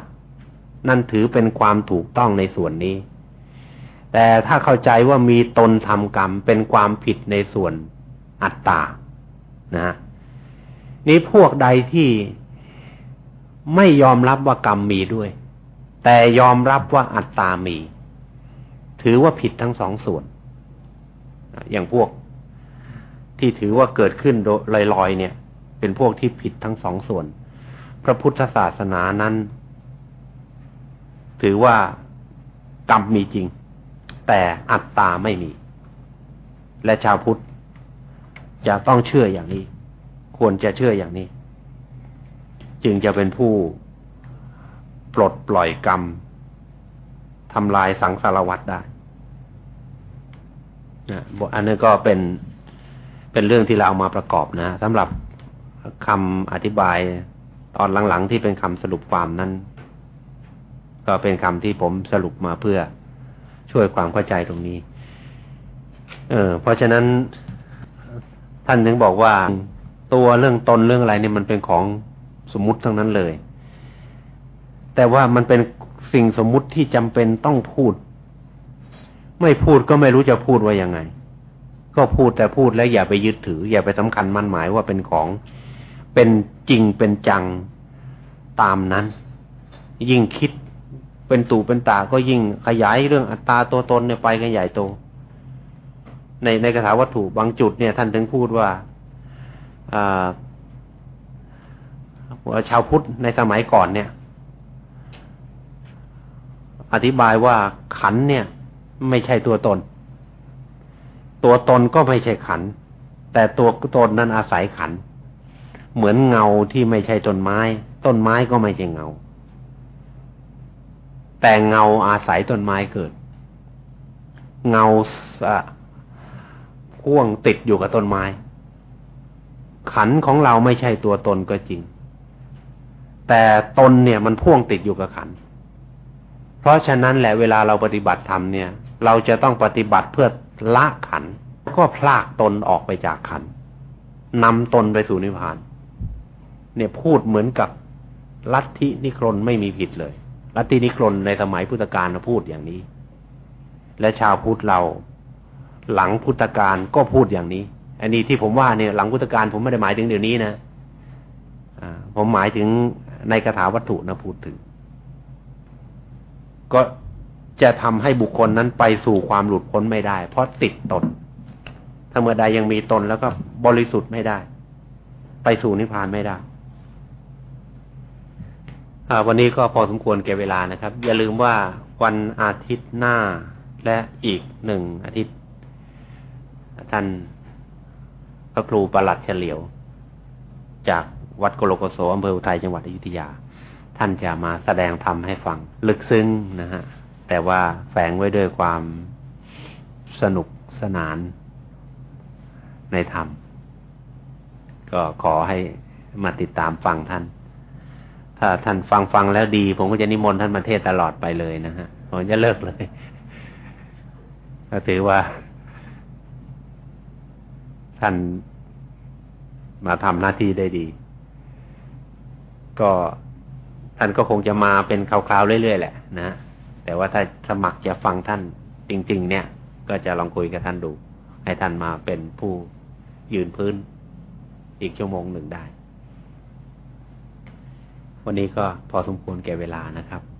Speaker 2: นั่นถือเป็นความถูกต้องในส่วนนี้ แต่ถ้าเข้าใจว่ามีตนทำกรรมเป็นความผิดในส่วนอัตตานะนี้พวกใดที่ไม่ยอมรับว่ากรรมมีด้วย แต่ยอมรับว่าอัตตามี ถือว่าผิดทั้งสองส่วน อย่างพวกที่ถือว่าเกิดขึ้นลอยๆเนี่ย เป็นพวกที่ผิดทั้งสองส่วน พระพุทธศาสนานั้น ถือว่ากรรมมีจริง แต่อัตตาไม่มี และชาวพุทธจะต้องเชื่ออย่างนี้ ควรจะเชื่ออย่างนี้ จึงจะเป็นผู้ปลดปล่อยกรรมทำลายสังสารวัตรได้นะบทอันนี้ก็เป็นเป็นเรื่องที่เราเอามาประกอบนะสำหรับคำอธิบายตอนหลังๆที่เป็นคำสรุปความนั้น ก็เป็นคำที่ผมสรุปมาเพื่อ ช่วยความเข้าใจตรงนี้ เออ เพราะฉะนั้นท่านถึงบอกว่าตัวเรื่องตนเรื่องอะไรเนี่ยมันเป็นของสมมุติทั้งนั้นเลย แต่ว่ามันเป็นสิ่งสมมุติที่จำเป็นต้องพูด ไม่พูดก็ไม่รู้จะพูดว่ายังไง ก็พูดแต่พูดแล้วอย่าไปยึดถือ อย่าไปสำคัญมั่นหมายว่าเป็นของเป็นจริงเป็นจังตามนั้น ยิ่งคิด เป็นตู่เป็นตาก็ยิ่งขยายเรื่องอัตตาตัวตนเนี่ยไปกันใหญ่โต ในในคาถาวัตถุบางจุดเนี่ยท่านถึงพูดว่าชาวพุทธในสมัยก่อนเนี่ย อธิบายว่าขันเนี่ย ไม่ใช่ตัวตน ตัวตนก็ไม่ใช่ขัน แต่ตัวตนนั้นอาศัยขัน เหมือนเงาที่ไม่ใช่ต้นไม้ ต้นไม้ก็ไม่ใช่เงา แต่เงาอาศัยต้นไม้เกิด เงาพ่วงติดอยู่กับต้นไม้ ขันของเราไม่ใช่ตัวตนก็จริง แต่ตนเนี่ยมันพ่วงติดอยู่กับขัน เพราะฉะนั้นแหละเวลาเราปฏิบัติธรรมเนี่ย เราจะต้องปฏิบัติเพื่อละขันก็พลากตนออกไปจากขันนำตนไปสู่นิพพาน เนี่ยพูดเหมือนกับลัทธินิครนไม่มีผิดเลย ลัทธินิครนในสมัยพุทธกาลพูดอย่างนี้ และชาวพุทธเรา หลังพุทธกาลก็พูดอย่างนี้ อันนี้ที่ผมว่าเนี่ยหลังพุทธกาลผมไม่ได้หมายถึงเดี๋ยวนี้นะผมหมายถึงในคาถาวัตถุนะพูดถึง ก็จะทำให้บุคคลนั้นไปสู่ความหลุดพ้นไม่ได้ เพราะติดตน ถ้าเมื่อใดยังมีตนแล้วก็บริสุทธิ์ไม่ได้ ไปสู่นิพพานไม่ได้ วันนี้ก็พอสมควรแก่เวลานะครับ อย่าลืมว่าวันอาทิตย์หน้าและอีกหนึ่งอาทิตย์ ท่านพระครูประหลัดเฉลียว จากวัดโกโลโกโสอำเภออุทัยจังหวัดอยุธยา ท่านจะมาแสดงธรรมให้ฟัง ลึกซึ้งนะฮะ แต่ว่าแฝงไว้ด้วยความสนุกสนานในธรรม ก็ขอให้มาติดตามฟังท่าน ถ้าท่านฟังฟังแล้วดี ผมก็จะนิมนต์ท่านมาเทศตลอดไปเลยนะฮะผมจะเลิกเลยก็ถือว่า ท่านมาทำหน้าที่ได้ดี ก็ท่านก็คงจะมาเป็นคราวๆเรื่อยๆแหละนะแต่ว่าถ้าสมัครจะฟังท่านจริง ๆ เนี่ย ก็จะลองคุยกับท่านดู ให้ท่านมาเป็นผู้ยืนพื้นอีกชั่วโมงหนึ่งได้ วันนี้ก็พอสมควรแก่เวลานะครับ